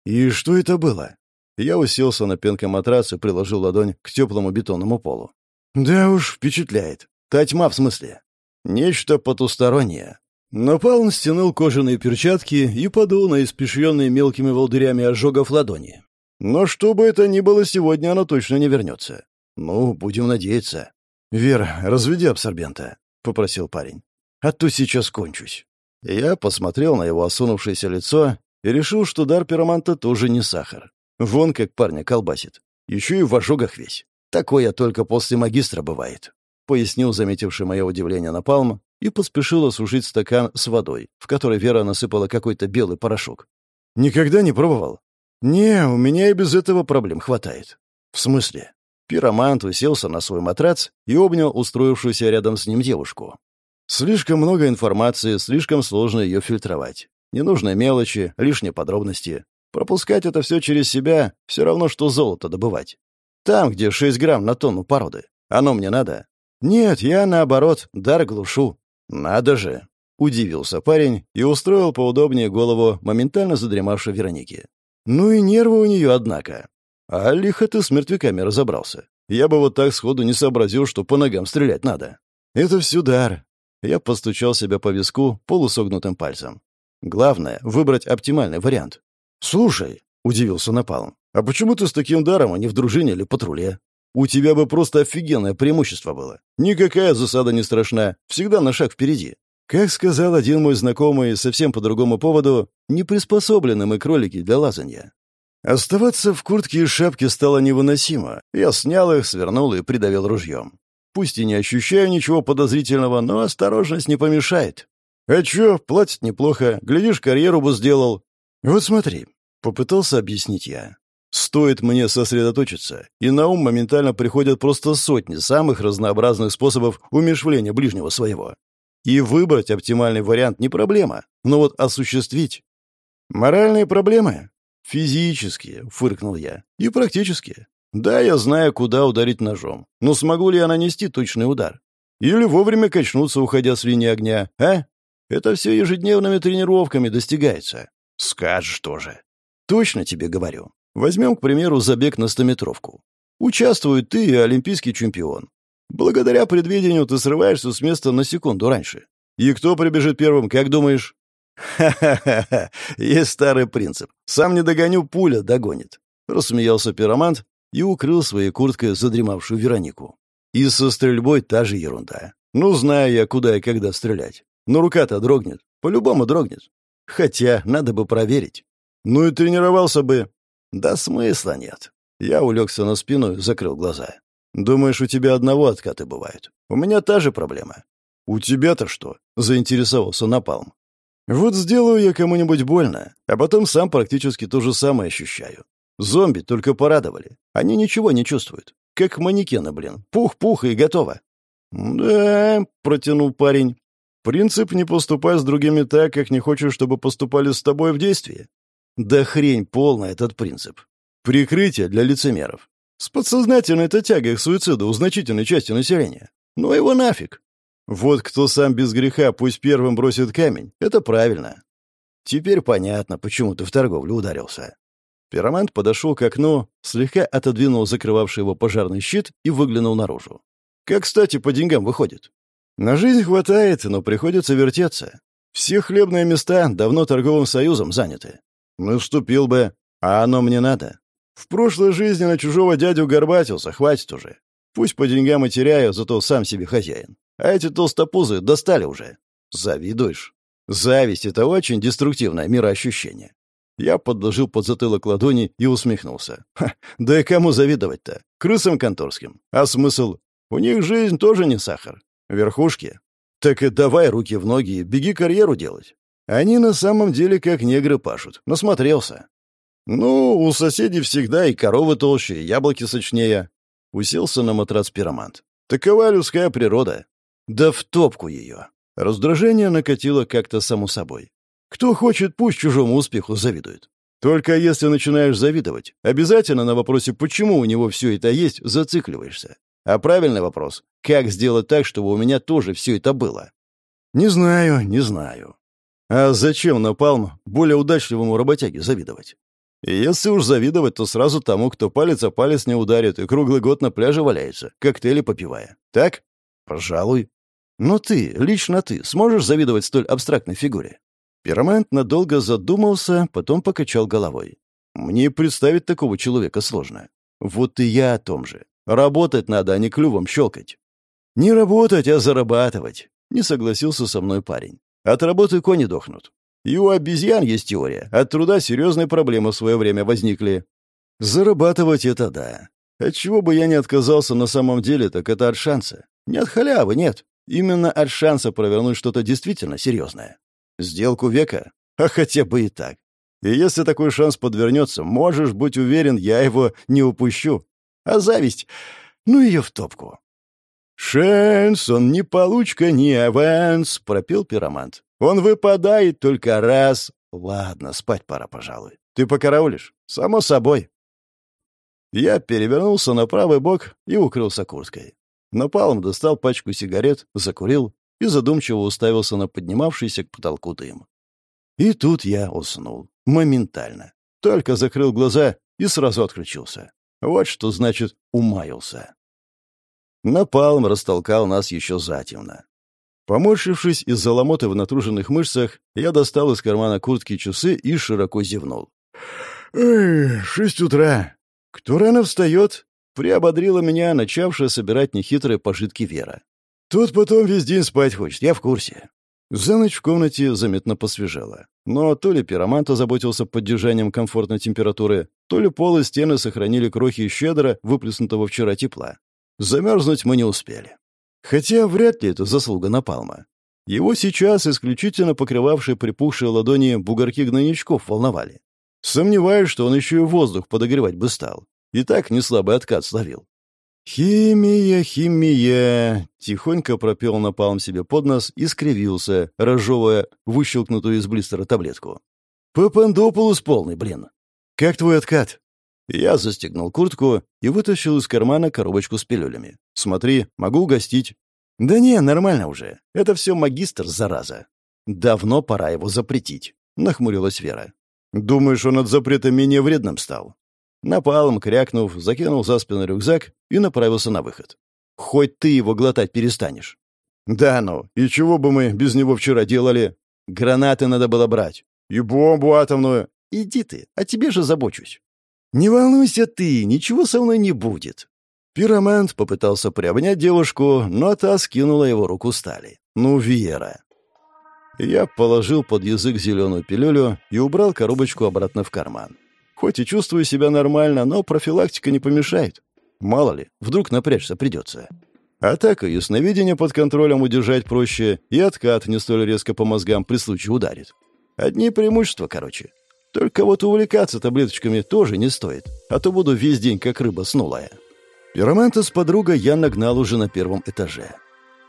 «И что это было?» Я уселся на матрац и приложил ладонь к теплому бетонному полу. «Да уж, впечатляет. Та тьма, в смысле. Нечто потустороннее». Но Палм стянул кожаные перчатки и подул на испещренные мелкими волдырями ожогов ладони. Но что бы это ни было, сегодня оно точно не вернется. Ну, будем надеяться. «Вера, разведи абсорбента», — попросил парень. «А то сейчас кончусь». Я посмотрел на его осунувшееся лицо и решил, что дар пироманта тоже не сахар. Вон как парня колбасит. Еще и в ожогах весь. Такое только после магистра бывает. Пояснил заметивший мое удивление Напалм и поспешил осушить стакан с водой, в которой Вера насыпала какой-то белый порошок. «Никогда не пробовал?» «Не, у меня и без этого проблем хватает». «В смысле?» Пиромант уселся на свой матрац и обнял устроившуюся рядом с ним девушку. Слишком много информации, слишком сложно ее фильтровать. Ненужные мелочи, лишние подробности. Пропускать это все через себя — все равно, что золото добывать. Там, где 6 грамм на тонну породы. Оно мне надо. Нет, я, наоборот, дар глушу. Надо же. Удивился парень и устроил поудобнее голову моментально задремавшей Вероники. Ну и нервы у нее, однако. А лихо ты с мертвяками разобрался. Я бы вот так сходу не сообразил, что по ногам стрелять надо. Это все дар. Я постучал себя по виску полусогнутым пальцем. Главное — выбрать оптимальный вариант. «Слушай», — удивился Напалм, — «а почему ты с таким даром, а не в дружине или патруле? У тебя бы просто офигенное преимущество было. Никакая засада не страшна, всегда на шаг впереди. Как сказал один мой знакомый совсем по другому поводу, не приспособлены мы кролики для лазанья. Оставаться в куртке и шапке стало невыносимо. Я снял их, свернул и придавил ружьем. Пусть и не ощущаю ничего подозрительного, но осторожность не помешает. А чё, платят неплохо, глядишь, карьеру бы сделал. Вот смотри, попытался объяснить я. Стоит мне сосредоточиться, и на ум моментально приходят просто сотни самых разнообразных способов умершвления ближнего своего. И выбрать оптимальный вариант не проблема, но вот осуществить... Моральные проблемы? Физические, фыркнул я, и практические. Да, я знаю, куда ударить ножом, но смогу ли я нанести точный удар? Или вовремя качнуться, уходя с линии огня, а? Это все ежедневными тренировками достигается. Скажешь тоже. Точно тебе говорю. Возьмем, к примеру, забег на стометровку. Участвует ты и олимпийский чемпион. Благодаря предвидению ты срываешься с места на секунду раньше. И кто прибежит первым, как думаешь? Ха-ха-ха, есть старый принцип. Сам не догоню, пуля догонит. Рассмеялся пиромант и укрыл своей курткой задремавшую Веронику. И со стрельбой та же ерунда. Ну, знаю я, куда и когда стрелять. Но рука-то дрогнет. По-любому дрогнет. Хотя надо бы проверить. Ну и тренировался бы. Да смысла нет. Я улегся на спину и закрыл глаза. Думаешь, у тебя одного откаты бывают? У меня та же проблема. У тебя-то что? Заинтересовался Напалм. Вот сделаю я кому-нибудь больно, а потом сам практически то же самое ощущаю. Зомби только порадовали. Они ничего не чувствуют. Как манекены, блин. Пух-пух и готово. «Да», — протянул парень. Принцип «не поступай с другими так, как не хочешь, чтобы поступали с тобой в действии». Да хрень полная этот принцип. Прикрытие для лицемеров. С подсознательной-то тягой к суициду у значительной части населения. Ну его нафиг. Вот кто сам без греха пусть первым бросит камень, это правильно. Теперь понятно, почему ты в торговлю ударился. Пиромант подошел к окну, слегка отодвинул закрывавший его пожарный щит и выглянул наружу. Как, кстати, по деньгам выходит? На жизнь хватает, но приходится вертеться. Все хлебные места давно торговым союзом заняты. Ну, вступил бы, а оно мне надо. В прошлой жизни на чужого дядю горбатился, хватит уже. Пусть по деньгам и теряю, зато сам себе хозяин. А эти толстопузы достали уже. Завидуешь? Зависть — это очень деструктивное мироощущение. Я подложил под затылок ладони и усмехнулся. Ха, да и кому завидовать-то? Крысам конторским. А смысл? У них жизнь тоже не сахар. Верхушки? Так и давай руки в ноги и беги карьеру делать. Они на самом деле как негры пашут. Насмотрелся. Ну, у соседей всегда и коровы толще, и яблоки сочнее. Уселся на матрац пиромант. Такова людская природа. Да в топку ее. Раздражение накатило как-то само собой. Кто хочет, пусть чужому успеху завидует. Только если начинаешь завидовать, обязательно на вопросе «почему у него все это есть» зацикливаешься. А правильный вопрос — как сделать так, чтобы у меня тоже все это было? Не знаю, не знаю. А зачем Напалм более удачливому работяге завидовать? Если уж завидовать, то сразу тому, кто палец о палец не ударит и круглый год на пляже валяется, коктейли попивая. Так? Пожалуй. Но ты, лично ты, сможешь завидовать столь абстрактной фигуре? Пиромант надолго задумался, потом покачал головой. Мне представить такого человека сложно. Вот и я о том же. Работать надо, а не клювом щелкать. Не работать, а зарабатывать. Не согласился со мной парень. От работы кони дохнут. И у обезьян есть теория. От труда серьезные проблемы в свое время возникли. Зарабатывать это да. От чего бы я не отказался на самом деле, так это от шанса. Не от халявы, нет. Именно от шанса провернуть что-то действительно серьезное. Сделку века? А хотя бы и так. И если такой шанс подвернется, можешь быть уверен, я его не упущу. А зависть? Ну ее в топку. «Шанс, он не получка, не аванс», — пропел пиромант. «Он выпадает только раз». «Ладно, спать пора, пожалуй. Ты покараулишь?» «Само собой». Я перевернулся на правый бок и укрылся курткой. Напалм достал пачку сигарет, закурил и задумчиво уставился на поднимавшийся к потолку дым. И тут я уснул. Моментально. Только закрыл глаза и сразу отключился. Вот что значит «умаялся». Напалм растолкал нас еще затемно. Поморщившись из-за ломоты в натруженных мышцах, я достал из кармана куртки часы и широко зевнул. «Эх, шесть утра. Кто рано встает?» — приободрила меня начавшая собирать нехитрые пожитки Вера. «Тут потом весь день спать хочет, я в курсе». За ночь в комнате заметно посвежело. Но то ли пиромант озаботился поддержанием комфортной температуры, то ли пол и стены сохранили крохи щедро выплеснутого вчера тепла. Замерзнуть мы не успели. Хотя вряд ли это заслуга Напалма. Его сейчас исключительно покрывавшие припухшие ладони бугорки гнойничков волновали. Сомневаюсь, что он еще и воздух подогревать бы стал. И так неслабый откат словил. «Химия, химия!» — тихонько пропел Напалм себе под нос и скривился, разжевывая выщелкнутую из блистера таблетку. «Папандопулус полный, блин! Как твой откат?» Я застегнул куртку и вытащил из кармана коробочку с пилюлями. «Смотри, могу угостить». «Да не, нормально уже. Это все магистр, зараза». «Давно пора его запретить», — нахмурилась Вера. «Думаешь, он от запрета менее вредным стал?» Напалм, крякнув, закинул за спину рюкзак и направился на выход. «Хоть ты его глотать перестанешь». «Да ну, и чего бы мы без него вчера делали?» «Гранаты надо было брать». «И бомбу атомную». «Иди ты, о тебе же забочусь». «Не волнуйся ты, ничего со мной не будет». Пиромант попытался приобнять девушку, но та скинула его руку стали. «Ну, Вера». Я положил под язык зеленую пилюлю и убрал коробочку обратно в карман. Хоть и чувствую себя нормально, но профилактика не помешает. Мало ли, вдруг напрячься придется. А так и ясновидение под контролем удержать проще, и откат не столь резко по мозгам при случае ударит. Одни преимущества, короче. Только вот увлекаться таблеточками тоже не стоит, а то буду весь день как рыба снулая. Пироманта с подругой я нагнал уже на первом этаже.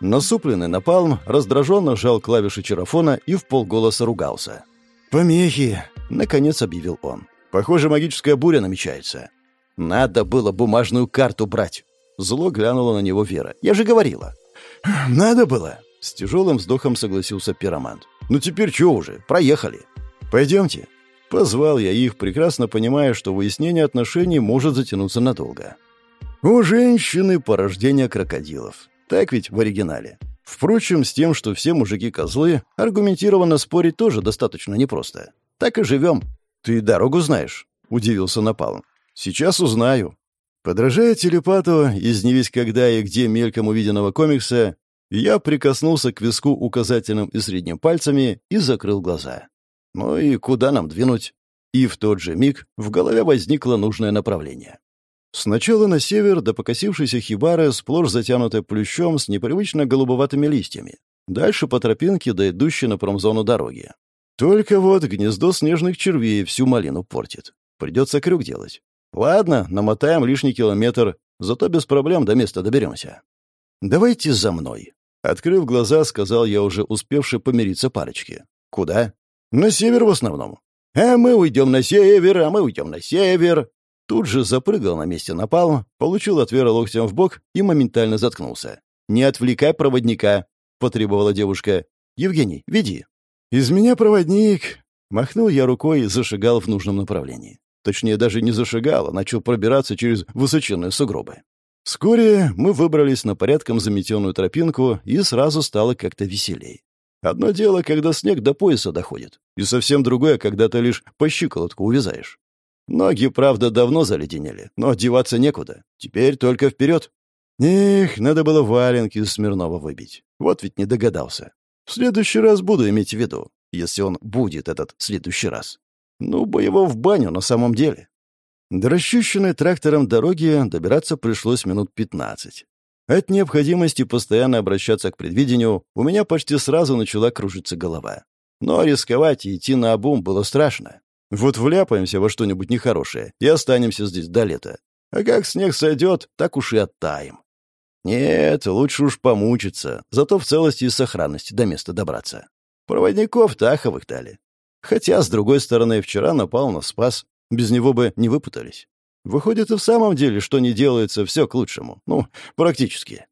Насупленный напалм раздраженно сжал клавиши чарафона и в полголоса ругался. «Помехи!» — наконец объявил он. «Похоже, магическая буря намечается. Надо было бумажную карту брать!» Зло глянула на него Вера. «Я же говорила!» «Надо было!» С тяжелым вздохом согласился пиромант. «Ну теперь что уже? Проехали!» «Пойдемте!» Позвал я их, прекрасно понимая, что выяснение отношений может затянуться надолго. У женщины порождение крокодилов. Так ведь в оригинале. Впрочем, с тем, что все мужики козлы, аргументированно спорить тоже достаточно непросто. Так и живем. Ты дорогу знаешь? Удивился Напалм. Сейчас узнаю. Подражая телепату из не весь когда и где мельком увиденного комикса, я прикоснулся к виску указательным и средним пальцами и закрыл глаза. Ну и куда нам двинуть? И в тот же миг в голове возникло нужное направление. Сначала на север до покосившейся хибары, сплошь затянутой плющом с непривычно голубоватыми листьями. Дальше по тропинке до идущей на промзону дороги. Только вот гнездо снежных червей всю малину портит. Придется крюк делать. Ладно, намотаем лишний километр, зато без проблем до места доберемся. Давайте за мной. Открыв глаза, сказал я уже успевший помириться парочке. «Куда?» «На север в основном». «А мы уйдем на север, а мы уйдем на север». Тут же запрыгал на месте напал, получил от Веры локтем в бок и моментально заткнулся. «Не отвлекай проводника», — потребовала девушка. «Евгений, веди». «Из меня проводник», — махнул я рукой и зашагал в нужном направлении. Точнее, даже не зашагал, а начал пробираться через высоченные сугробы. Вскоре мы выбрались на порядком заметенную тропинку, и сразу стало как-то веселей. Одно дело, когда снег до пояса доходит, и совсем другое, когда ты лишь по щиколотку увязаешь. Ноги, правда, давно заледенели, но одеваться некуда. Теперь только вперед. Эх, надо было валенки из Смирнова выбить. Вот ведь не догадался. В следующий раз буду иметь в виду, если он будет этот следующий раз. Ну, бы его в баню на самом деле. До расчищенной трактором дороги добираться пришлось минут пятнадцать. От необходимости постоянно обращаться к предвидению у меня почти сразу начала кружиться голова. Но рисковать и идти на обум было страшно. Вот вляпаемся во что-нибудь нехорошее и останемся здесь до лета. А как снег сойдет, так уж и оттаем. Нет, лучше уж помучиться, зато в целости и сохранности до места добраться. Проводников Таховых дали. Хотя, с другой стороны, вчера напал на спас, без него бы не выпутались. Выходит, и в самом деле, что не делается, все к лучшему. Ну, практически.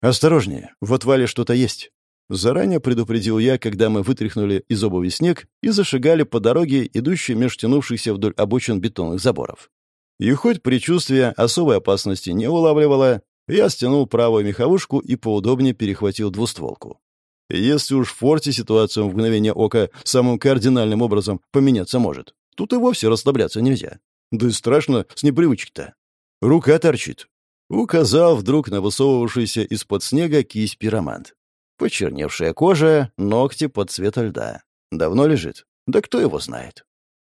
Осторожнее, в отвале что-то есть. Заранее предупредил я, когда мы вытряхнули из обуви снег и зашагали по дороге, идущей меж тянувшихся вдоль обочин бетонных заборов. И хоть предчувствие особой опасности не улавливало, я стянул правую меховушку и поудобнее перехватил двустволку. Если уж в форте ситуация в мгновение ока самым кардинальным образом поменяться может, Тут и вовсе расслабляться нельзя. Да и страшно с непривычки-то. Рука торчит. Указал вдруг на высовывавшийся из-под снега кисть пиромант. Почерневшая кожа, ногти под цвета льда. Давно лежит? Да кто его знает?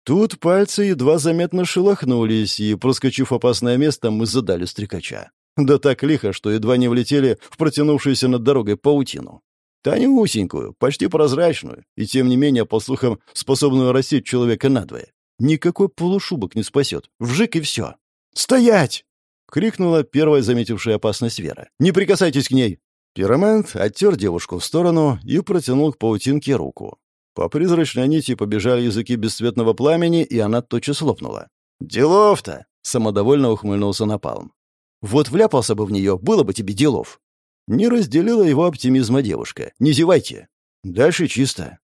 Тут пальцы едва заметно шелохнулись, и, проскочив опасное место, мы задали стрекача. Да так лихо, что едва не влетели в протянувшуюся над дорогой паутину. Танюсенькую, почти прозрачную, и тем не менее, по слухам, способную рассеять человека надвое. Никакой полушубок не спасет. Вжик и все. «Стоять!» — крикнула первая заметившая опасность Вера. «Не прикасайтесь к ней!» Пиромант оттер девушку в сторону и протянул к паутинке руку. По призрачной нити побежали языки бесцветного пламени, и она тотчас лопнула. «Делов-то!» — самодовольно ухмыльнулся Напалм. «Вот вляпался бы в нее, было бы тебе делов!» Не разделила его оптимизма девушка. «Не зевайте!» «Дальше чисто».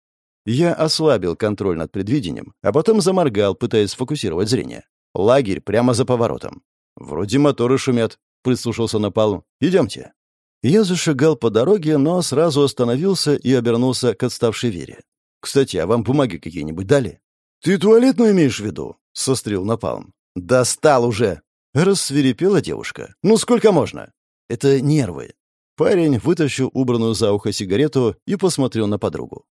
Я ослабил контроль над предвидением, а потом заморгал, пытаясь сфокусировать зрение. Лагерь прямо за поворотом. «Вроде моторы шумят», — прислушался Напал. «Идемте». Я зашагал по дороге, но сразу остановился и обернулся к отставшей Вере. «Кстати, а вам бумаги какие-нибудь дали?» «Ты туалетную имеешь в виду?» — сострил Напалм. «Достал уже!» — рассверепела девушка. «Ну сколько можно?» «Это нервы. Парень вытащил убранную за ухо сигарету и посмотрел на подругу.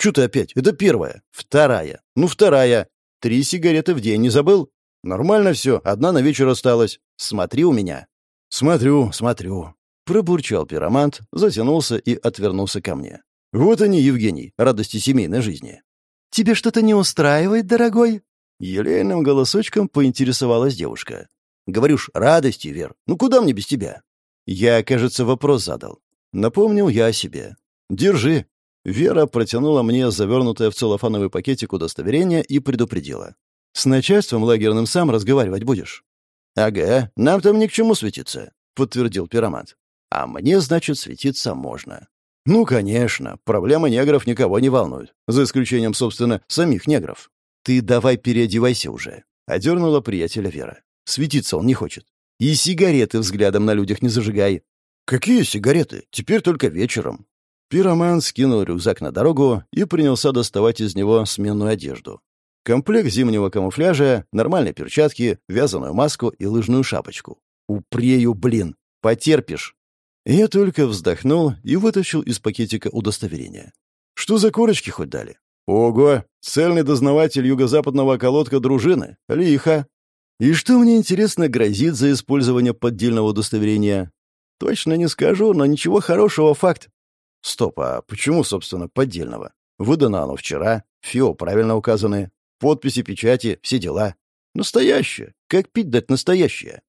«Чё ты опять? Это первая. Вторая. Ну, вторая. Три сигареты в день не забыл? Нормально все, одна на вечер осталась. Смотри у меня». «Смотрю, смотрю». Пробурчал пиромант, затянулся и отвернулся ко мне. «Вот они, Евгений, радости семейной жизни». «Тебе что-то не устраивает, дорогой?» Елейным голосочком поинтересовалась девушка. «Говорю ж, радости, Вер. Ну куда мне без тебя?» Я, кажется, вопрос задал. Напомнил я о себе. «Держи». Вера протянула мне завернутое в целлофановый пакетик удостоверение и предупредила. «С начальством лагерным сам разговаривать будешь?» «Ага, нам там ни к чему светиться», — подтвердил пиромант. «А мне, значит, светиться можно». «Ну, конечно, проблемы негров никого не волнуют, за исключением, собственно, самих негров». «Ты давай переодевайся уже», — одернула приятеля Вера. «Светиться он не хочет. И сигареты взглядом на людях не зажигай. Какие сигареты? Теперь только вечером. Пироман скинул рюкзак на дорогу и принялся доставать из него сменную одежду. Комплект зимнего камуфляжа, нормальные перчатки, вязаную маску и лыжную шапочку. Упрею, блин, потерпишь. Я только вздохнул и вытащил из пакетика удостоверение. Что за корочки хоть дали? Ого, цельный дознаватель юго-западного околотка дружины. Лихо. И что мне, интересно, грозит за использование поддельного удостоверения? Точно не скажу, но ничего хорошего факт. Стоп, а почему, собственно, поддельного? Выдано оно вчера, ФИО правильно указаны, подписи, печати, все дела. Настоящее. Как пить дать настоящее?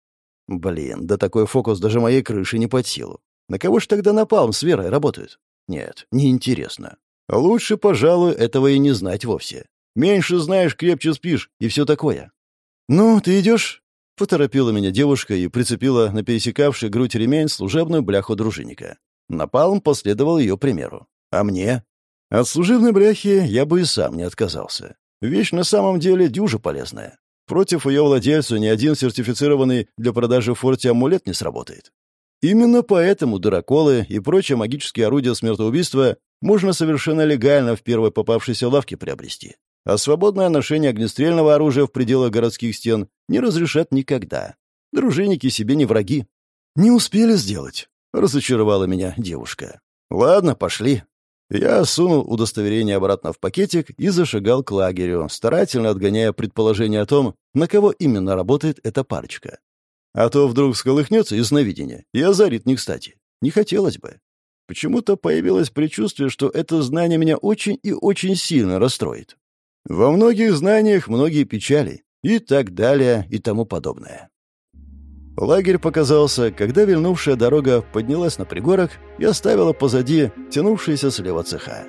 Блин, да такой фокус даже моей крыши не под силу. На кого ж тогда напалм с Верой работает? Нет, неинтересно. Лучше, пожалуй, этого и не знать вовсе. Меньше знаешь, крепче спишь и все такое. «Ну, ты идешь?» — поторопила меня девушка и прицепила на пересекавший грудь ремень служебную бляху дружинника. Напалм последовал ее примеру. А мне? От служебной бляхи я бы и сам не отказался. Вещь на самом деле дюжа полезная. Против ее владельцу ни один сертифицированный для продажи в форте амулет не сработает. Именно поэтому дыроколы и прочие магические орудия смертоубийства можно совершенно легально в первой попавшейся лавке приобрести. А свободное ношение огнестрельного оружия в пределах городских стен не разрешат никогда. Дружинники себе не враги. «Не успели сделать», — разочаровала меня девушка. «Ладно, пошли». Я сунул удостоверение обратно в пакетик и зашагал к лагерю, старательно отгоняя предположение о том, на кого именно работает эта парочка. А то вдруг всколыхнется из сновидения и озарит не кстати. Не хотелось бы. Почему-то появилось предчувствие, что это знание меня очень и очень сильно расстроит. Во многих знаниях многие печали и так далее и тому подобное. Лагерь показался, когда вильнувшая дорога поднялась на пригорок и оставила позади тянувшиеся слева цеха.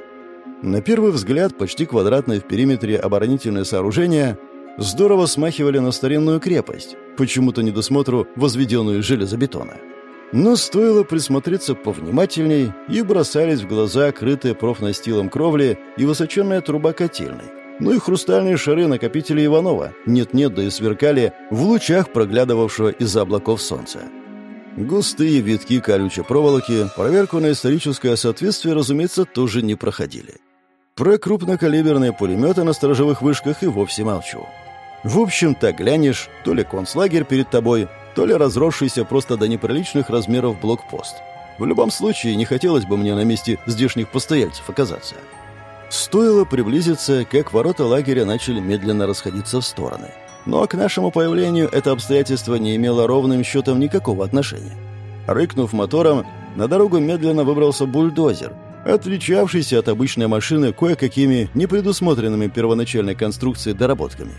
На первый взгляд почти квадратные в периметре оборонительные сооружения здорово смахивали на старинную крепость, почему-то недосмотру возведенную из железобетона. Но стоило присмотреться повнимательней, и бросались в глаза крытые профнастилом кровли и высоченная труба котельной, ну и хрустальные шары накопителя Иванова нет-нет, да и сверкали в лучах проглядывавшего из-за облаков солнца. Густые витки колючей проволоки проверку на историческое соответствие, разумеется, тоже не проходили. Про крупнокалиберные пулеметы на сторожевых вышках и вовсе молчу. В общем, так глянешь, то ли концлагерь перед тобой, то ли разросшийся просто до неприличных размеров блокпост. В любом случае, не хотелось бы мне на месте здешних постояльцев оказаться. Стоило приблизиться, как ворота лагеря начали медленно расходиться в стороны. Но к нашему появлению это обстоятельство не имело ровным счетом никакого отношения. Рыкнув мотором, на дорогу медленно выбрался бульдозер, отличавшийся от обычной машины кое-какими непредусмотренными первоначальной конструкцией доработками.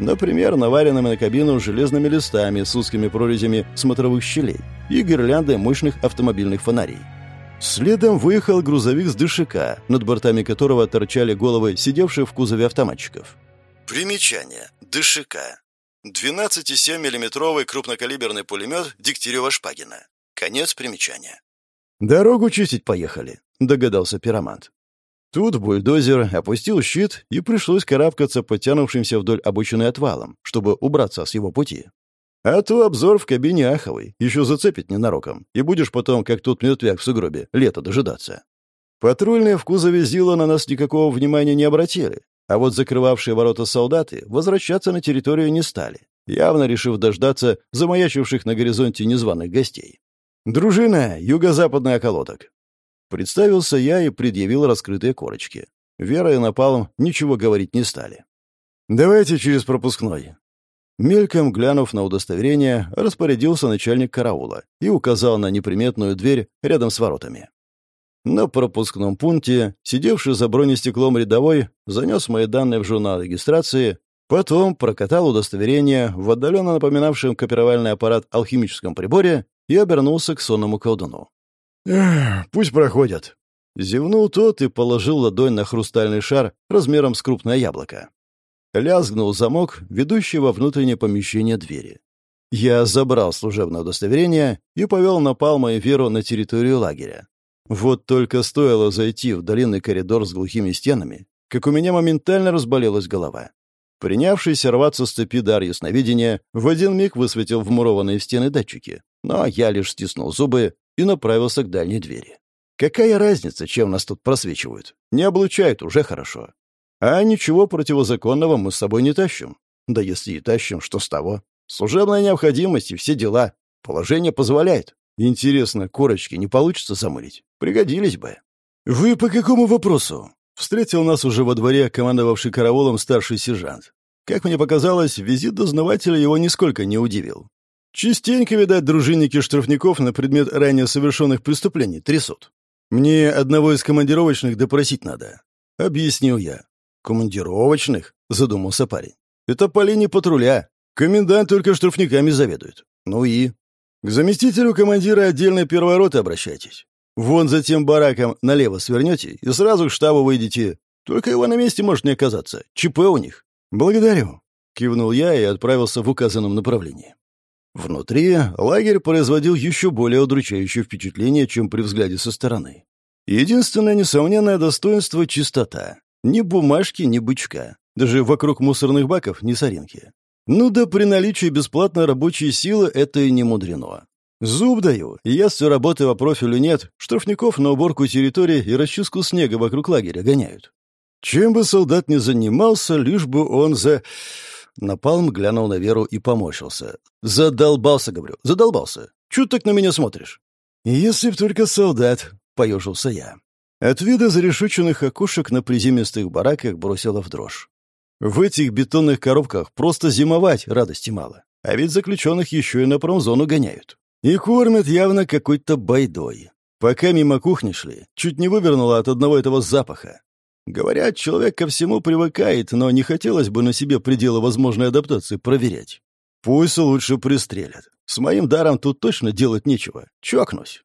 Например, наваренными на кабину железными листами с узкими прорезями смотровых щелей и гирляндой мощных автомобильных фонарей. Следом выехал грузовик с ДШК, над бортами которого торчали головы сидевших в кузове автоматчиков. Примечание. ДШК. 12,7 миллиметровый крупнокалиберный пулемет Дегтярева-Шпагина. Конец примечания. «Дорогу чистить поехали», — догадался пиромант. Тут бульдозер опустил щит, и пришлось карабкаться потянувшимся вдоль обочины отвалом, чтобы убраться с его пути. А то обзор в кабине аховый, еще зацепит ненароком, и будешь потом, как тот мертвяк в сугробе, лето дожидаться. Патрульные в кузове Зила на нас никакого внимания не обратили, а вот закрывавшие ворота солдаты возвращаться на территорию не стали, явно решив дождаться замаячивших на горизонте незваных гостей. «Дружина, юго-западный околоток». Представился я и предъявил раскрытые корочки. Вера и Напалм ничего говорить не стали. «Давайте через пропускной. Мельком глянув на удостоверение, распорядился начальник караула и указал на неприметную дверь рядом с воротами. На пропускном пункте, сидевший за бронестеклом рядовой, занес мои данные в журнал регистрации, потом прокатал удостоверение в отдаленно напоминавшем копировальный аппарат алхимическом приборе и обернулся к сонному колдуну. «Пусть проходят». Зевнул тот и положил ладонь на хрустальный шар размером с крупное яблоко. Лязгнул замок, ведущий во внутреннее помещение двери. Я забрал служебное удостоверение и повел Напалма и Веру на территорию лагеря. Вот только стоило зайти в длинный коридор с глухими стенами, как у меня моментально разболелась голова. Принявшийся рваться с цепи дар ясновидения в один миг высветил вмурованные в стены датчики, но я лишь стиснул зубы и направился к дальней двери. Какая разница, чем нас тут просвечивают? Не облучают, уже хорошо. А ничего противозаконного мы с собой не тащим. Да если и тащим, что с того? Служебная необходимость и все дела. Положение позволяет. Интересно, корочки не получится замылить? Пригодились бы. «Вы по какому вопросу?» Встретил нас уже во дворе командовавший караулом старший сержант. Как мне показалось, визит дознавателя его нисколько не удивил. Частенько, видать, дружинники штрафников на предмет ранее совершенных преступлений трясут. Мне одного из командировочных допросить надо. Объяснил я. «Командировочных?» — задумался парень. «Это по линии патруля. Комендант только штрафниками заведует. Ну и?» К заместителю командира отдельной первой роты обращайтесь. Вон за тем бараком налево свернете и сразу к штабу выйдете. Только его на месте может не оказаться. ЧП у них. Благодарю. Кивнул я и отправился в указанном направлении. Внутри лагерь производил еще более удручающее впечатление, чем при взгляде со стороны. Единственное несомненное достоинство — чистота. Ни бумажки, ни бычка. Даже вокруг мусорных баков ни соринки. Ну да при наличии бесплатной рабочей силы это и не мудрено. Зуб даю, если работы по профилю нет, штрафников на уборку территории и расчистку снега вокруг лагеря гоняют. Чем бы солдат ни занимался, лишь бы он за... Напалм глянул на Веру и поморщился. «Задолбался, говорю, задолбался. Чего так на меня смотришь?» «Если б только солдат», — поежился я. От вида зарешученных окошек на приземистых бараках бросило в дрожь. В этих бетонных коробках просто зимовать радости мало. А ведь заключенных еще и на промзону гоняют. И кормят явно какой-то байдой. Пока мимо кухни шли, чуть не вывернуло от одного этого запаха. Говорят, человек ко всему привыкает, но не хотелось бы на себе пределы возможной адаптации проверять. Пусть лучше пристрелят. С моим даром тут точно делать нечего. Чокнусь.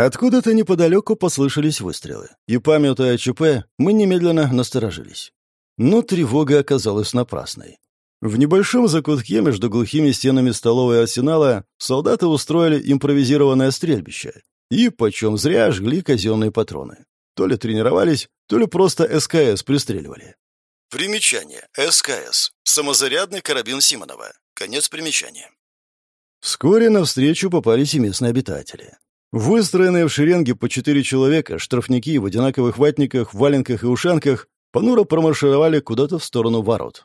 Откуда-то неподалеку послышались выстрелы. И, памятуя о ЧП, мы немедленно насторожились. Но тревога оказалась напрасной. В небольшом закутке между глухими стенами столовой и арсенала солдаты устроили импровизированное стрельбище и, почем зря, жгли казенные патроны. То ли тренировались, то ли просто СКС пристреливали. Примечание. СКС. Самозарядный карабин Симонова. Конец примечания. Вскоре навстречу попались и местные обитатели. Выстроенные в шеренге по четыре человека, штрафники в одинаковых ватниках, валенках и ушанках, понуро промаршировали куда-то в сторону ворот.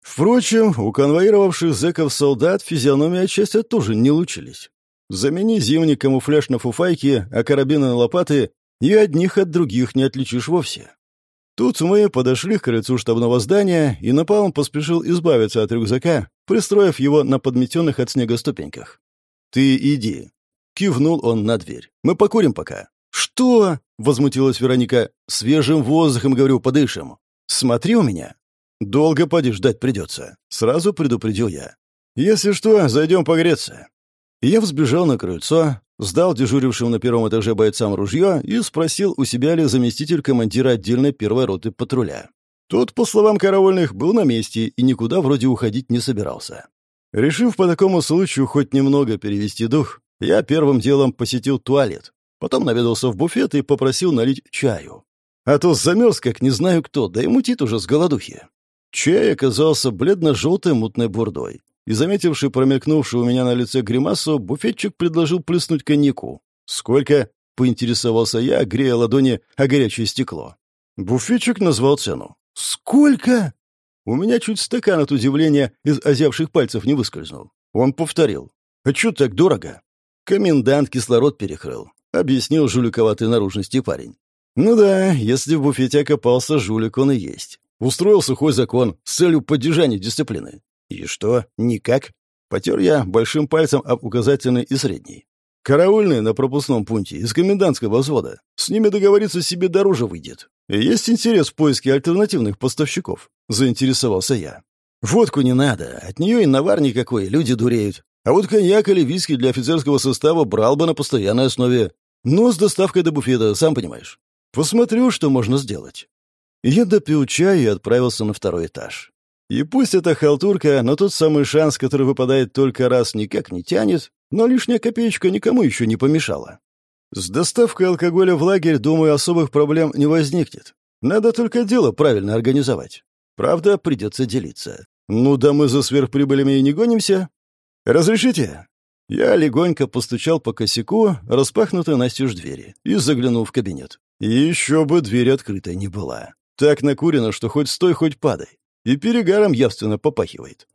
Впрочем, у конвоировавших зэков солдат физиономии отчасти тоже не лучились. Замени зимний камуфляж на фуфайки, а карабины на лопаты, и одних от других не отличишь вовсе. Тут мы подошли к крыльцу штабного здания, и Напалм поспешил избавиться от рюкзака, пристроив его на подметенных от снега ступеньках. «Ты иди», — кивнул он на дверь. «Мы покурим пока». «Что?» — возмутилась Вероника. «Свежим воздухом, говорю, подышим. Смотри у меня». «Долго поди ждать придется», — сразу предупредил я. «Если что, зайдем погреться». Я взбежал на крыльцо, сдал дежурившим на первом этаже бойцам ружье и спросил, у себя ли заместитель командира отдельной первой роты патруля. Тот, по словам караульных, был на месте и никуда вроде уходить не собирался. Решив по такому случаю хоть немного перевести дух, я первым делом посетил туалет, потом наведался в буфет и попросил налить чаю. А то замерз, как не знаю кто, да и мутит уже с голодухи. Чай оказался бледно-желтой мутной бурдой. И, заметивший промелькнувшую у меня на лице гримасу, буфетчик предложил плеснуть коньяку. «Сколько?» — поинтересовался я, грея ладони о горячее стекло. Буфетчик назвал цену. «Сколько?» У меня чуть стакан от удивления из озявших пальцев не выскользнул. Он повторил. «А чё так дорого?» Комендант кислород перекрыл, объяснил жуликоватой наружности парень. «Ну да, если в буфете окопался жулик, он и есть. Устроил сухой закон с целью поддержания дисциплины. И что, никак? Потер я большим пальцем об указательный и средний. Караульные на пропускном пункте из комендантского взвода. С ними договориться себе дороже выйдет. есть интерес в поиске альтернативных поставщиков. Заинтересовался я. Водку не надо, от нее и навар никакой, люди дуреют. А вот коньяк или виски для офицерского состава брал бы на постоянной основе. Но с доставкой до буфета, сам понимаешь. Посмотрю, что можно сделать. Я допил чай и отправился на второй этаж. И пусть это халтурка, но тот самый шанс, который выпадает только раз, никак не тянет, но лишняя копеечка никому еще не помешала. С доставкой алкоголя в лагерь, думаю, особых проблем не возникнет. Надо только дело правильно организовать. Правда, придется делиться. Ну да мы за сверхприбылями и не гонимся. Разрешите? Я легонько постучал по косяку, распахнутой настежь двери, и заглянул в кабинет. еще бы дверь открытой не была. Так накурено, что хоть стой, хоть падай. И перегаром явственно попахивает.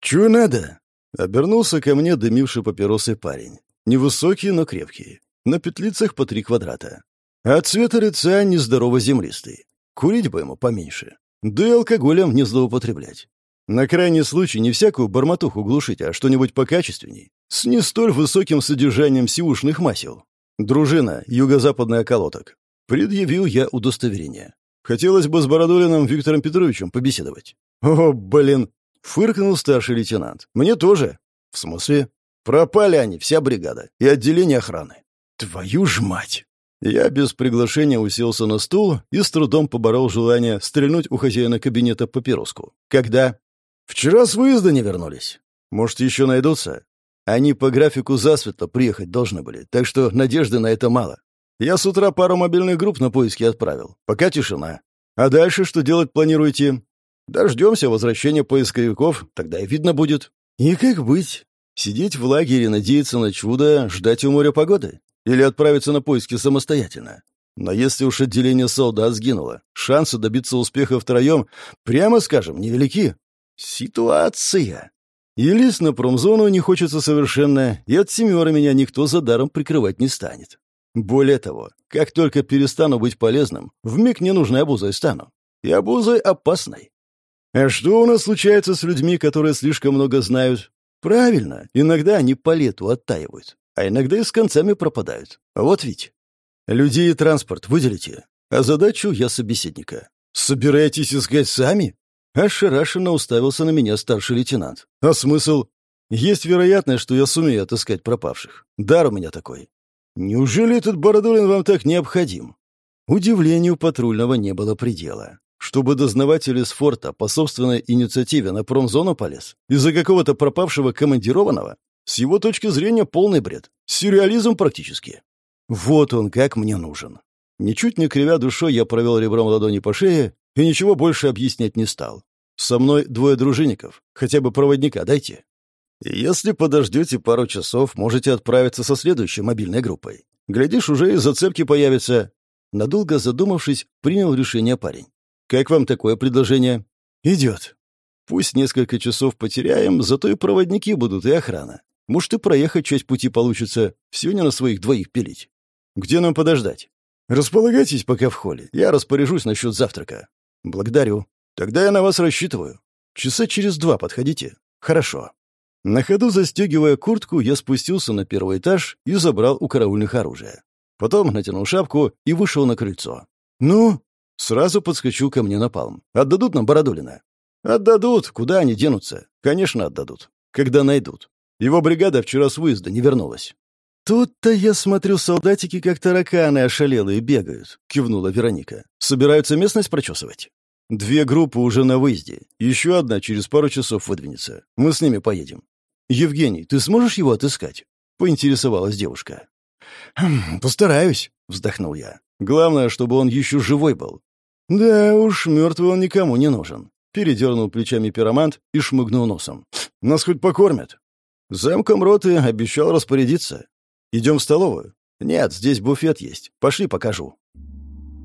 «Чего надо?» — обернулся ко мне дымивший папиросой парень. Невысокий, но крепкий. На петлицах по три квадрата. А цвета лица нездорово землистый. Курить бы ему поменьше. Да и алкоголем не злоупотреблять. На крайний случай не всякую барматуху глушить, а что-нибудь покачественней. С не столь высоким содержанием сивушных масел. Дружина, юго-западный околоток. Предъявил я удостоверение. Хотелось бы с Бородулиным Виктором Петровичем побеседовать. О, блин! Фыркнул старший лейтенант. Мне тоже. В смысле? Пропали они, вся бригада и отделение охраны. Твою ж мать! Я без приглашения уселся на стул и с трудом поборол желание стрельнуть у хозяина кабинета папироску. Когда? Вчера с выезда не вернулись. Может, еще найдутся? Они по графику засветло приехать должны были, так что надежды на это мало. Я с утра пару мобильных групп на поиски отправил. Пока тишина. А дальше что делать планируете? Дождемся возвращения поисковиков, тогда и видно будет. И как быть? Сидеть в лагере, надеяться на чудо, ждать у моря погоды? Или отправиться на поиски самостоятельно? Но если уж отделение солдат сгинуло, шансы добиться успеха втроем, прямо скажем, невелики. Ситуация. И лезть на промзону не хочется совершенно, и от семеры меня никто за даром прикрывать не станет. Более того, как только перестану быть полезным, вмиг ненужной обузой стану. И обузой опасной. А что у нас случается с людьми, которые слишком много знают? Правильно, иногда они по лету оттаивают, а иногда и с концами пропадают. Вот ведь. Людей и транспорт выделите. А задачу я собеседника. Собираетесь искать сами? Ошарашенно уставился на меня старший лейтенант. А смысл? Есть вероятность, что я сумею отыскать пропавших. Дар у меня такой. Неужели этот Бородулин вам так необходим? Удивлению патрульного не было предела. Чтобы дознаватель из форта по собственной инициативе на промзону полез? Из-за какого-то пропавшего командированного? С его точки зрения полный бред. Сюрреализм практически. Вот он как мне нужен. Ничуть не кривя душой, я провел ребром ладони по шее и ничего больше объяснять не стал. Со мной двое дружинников. Хотя бы проводника дайте. Если подождете пару часов, можете отправиться со следующей мобильной группой. Глядишь, уже и зацепки появятся. Надолго задумавшись, принял решение парень. Как вам такое предложение? Идет. Пусть несколько часов потеряем, зато и проводники будут, и охрана. Может, и проехать часть пути получится. Все не на своих двоих пилить. Где нам подождать? Располагайтесь пока в холле. Я распоряжусь насчет завтрака. Благодарю. Тогда я на вас рассчитываю. Часа через два подходите. Хорошо. На ходу застегивая куртку, я спустился на первый этаж и забрал у караульных оружие. Потом натянул шапку и вышел на крыльцо. «Ну?» Сразу подскочу ко мне на палм. «Отдадут нам Бородулина?» «Отдадут. Куда они денутся?» «Конечно, отдадут. Когда найдут. Его бригада вчера с выезда не вернулась». «Тут-то я смотрю, солдатики как тараканы ошалелые бегают», — кивнула Вероника. «Собираются местность прочесывать?» Две группы уже на выезде. Еще одна через пару часов выдвинется. Мы с ними поедем. Евгений, ты сможешь его отыскать? Поинтересовалась девушка. «Хм, «Постараюсь», — вздохнул я. «Главное, чтобы он еще живой был». «Да уж, мертвый он никому не нужен». Передернул плечами пиромант и шмыгнул носом. «Нас хоть покормят». Замком роты обещал распорядиться. «Идем в столовую?» «Нет, здесь буфет есть. Пошли, покажу».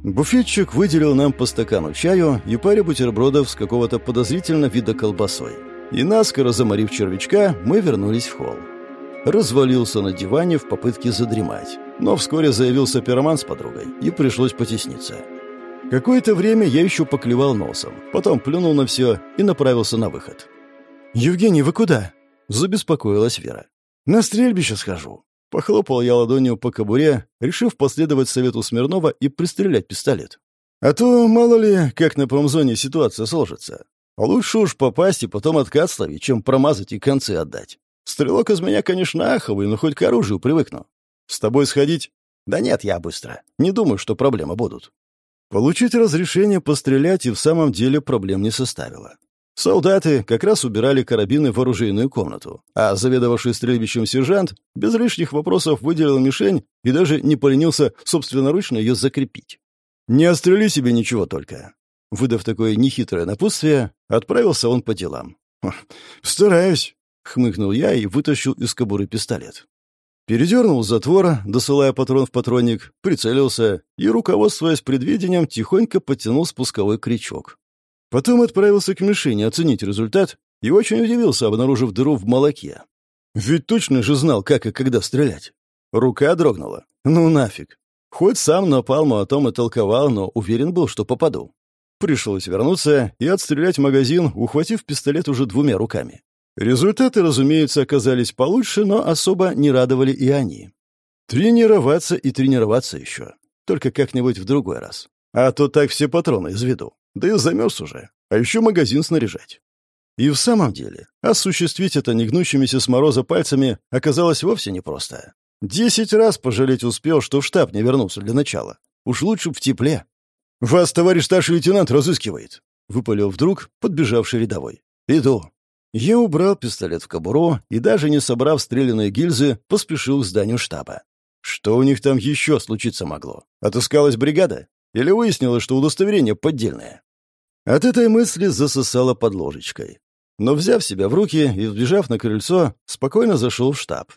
Буфетчик выделил нам по стакану чаю и паре бутербродов с какого-то подозрительно вида колбасой. И наскоро заморив червячка, мы вернулись в холл. Развалился на диване в попытке задремать. Но вскоре заявился пироман с подругой, и пришлось потесниться. Какое-то время я еще поклевал носом, потом плюнул на все и направился на выход. «Евгений, вы куда?» — забеспокоилась Вера. «На стрельбище схожу». Похлопал я ладонью по кобуре, решив последовать совету Смирнова и пристрелять пистолет. А то, мало ли, как на промзоне ситуация сложится. Лучше уж попасть и потом откат словить, чем промазать и концы отдать. Стрелок из меня, конечно, аховый, но хоть к оружию привыкну. С тобой сходить? Да нет, я быстро. Не думаю, что проблемы будут. Получить разрешение пострелять и в самом деле проблем не составило. Солдаты как раз убирали карабины в оружейную комнату, а заведовавший стрельбищем сержант без лишних вопросов выделил мишень и даже не поленился собственноручно ее закрепить. «Не острели себе ничего только». Выдав такое нехитрое напутствие, отправился он по делам. «Стараюсь», — хмыкнул я и вытащил из кобуры пистолет. Передернул затвор, досылая патрон в патронник, прицелился и, руководствуясь предвидением, тихонько потянул спусковой крючок. Потом отправился к мишени оценить результат и очень удивился, обнаружив дыру в молоке. Ведь точно же знал, как и когда стрелять. Рука дрогнула. Ну нафиг. Хоть сам на палму о том и толковал, но уверен был, что попаду. Пришлось вернуться и отстрелять магазин, ухватив пистолет уже двумя руками. Результаты, разумеется, оказались получше, но особо не радовали и они. Тренироваться и тренироваться еще. Только как-нибудь в другой раз. А то так все патроны изведу. Да и замерз уже. А еще магазин снаряжать. И в самом деле, осуществить это негнущимися с мороза пальцами оказалось вовсе непросто. Десять раз пожалеть успел, что в штаб не вернулся для начала. Уж лучше в тепле. «Вас, товарищ старший лейтенант, разыскивает!» — выпалил вдруг подбежавший рядовой. «Иду». Я убрал пистолет в кобуру и, даже не собрав стрелянные гильзы, поспешил к зданию штаба. Что у них там еще случиться могло? Отыскалась бригада? Или выяснилось, что удостоверение поддельное? От этой мысли засосало под ложечкой. Но, взяв себя в руки и вбежав на крыльцо, спокойно зашел в штаб.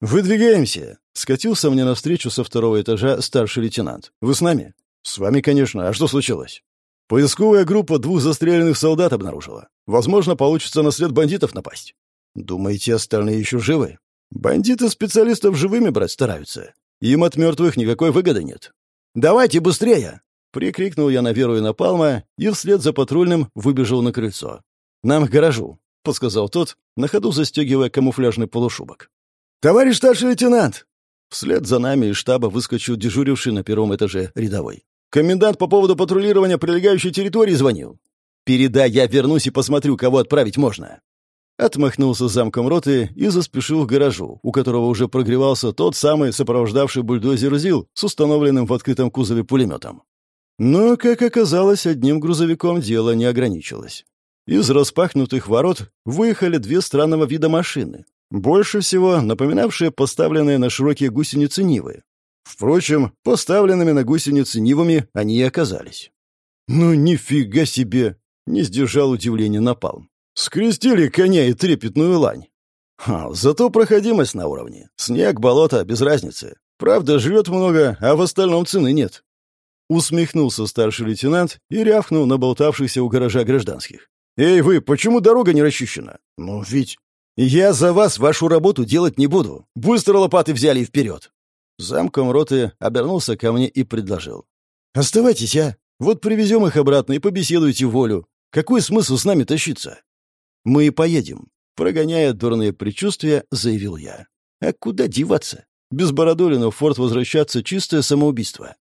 «Выдвигаемся!» — скатился мне навстречу со второго этажа старший лейтенант. «Вы с нами?» «С вами, конечно. А что случилось?» «Поисковая группа двух застреленных солдат обнаружила. Возможно, получится на след бандитов напасть». «Думаете, остальные еще живы?» «Бандиты специалистов живыми брать стараются. Им от мертвых никакой выгоды нет». «Давайте быстрее!» — прикрикнул я на Веру и на Палма и вслед за патрульным выбежал на крыльцо. «Нам к гаражу», — подсказал тот, на ходу застегивая камуфляжный полушубок. «Товарищ старший лейтенант!» Вслед за нами из штаба выскочил дежуривший на первом этаже рядовой. Комендант по поводу патрулирования прилегающей территории звонил. «Передай, я вернусь и посмотрю, кого отправить можно». Отмахнулся замком роты и заспешил к гаражу, у которого уже прогревался тот самый сопровождавший бульдозер ЗИЛ с установленным в открытом кузове пулеметом. Но, как оказалось, одним грузовиком дело не ограничилось. Из распахнутых ворот выехали две странного вида машины, больше всего напоминавшие поставленные на широкие гусеницы Нивы, Впрочем, поставленными на гусеницы Нивами они и оказались. «Ну, нифига себе!» — не сдержал удивления напалм. «Скрестили коня и трепетную лань!» Ха, зато проходимость на уровне. Снег, болото, без разницы. Правда, живет много, а в остальном цены нет. Усмехнулся старший лейтенант и рявкнул на болтавшихся у гаража гражданских. «Эй, вы, почему дорога не расчищена?» «Ну ведь...» «Я за вас вашу работу делать не буду. Быстро лопаты взяли и вперед!» Замком роты обернулся ко мне и предложил. «Оставайтесь, а? Вот привезем их обратно и побеседуйте волю. Какой смысл с нами тащиться?» «Мы и поедем», — прогоняя дурные предчувствия, заявил я. «А куда деваться? Без Бородулина в форт возвращаться — чистое самоубийство.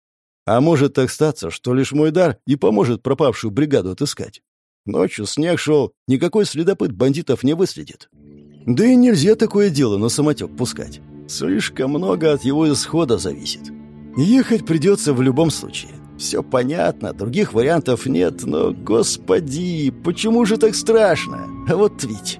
А может так статься, что лишь мой дар и поможет пропавшую бригаду отыскать. Ночью снег шел, никакой следопыт бандитов не выследит. Да и нельзя такое дело на самотек пускать. Слишком много от его исхода зависит. Ехать придется в любом случае. Все понятно, других вариантов нет, но, господи, почему же так страшно? А вот ведь...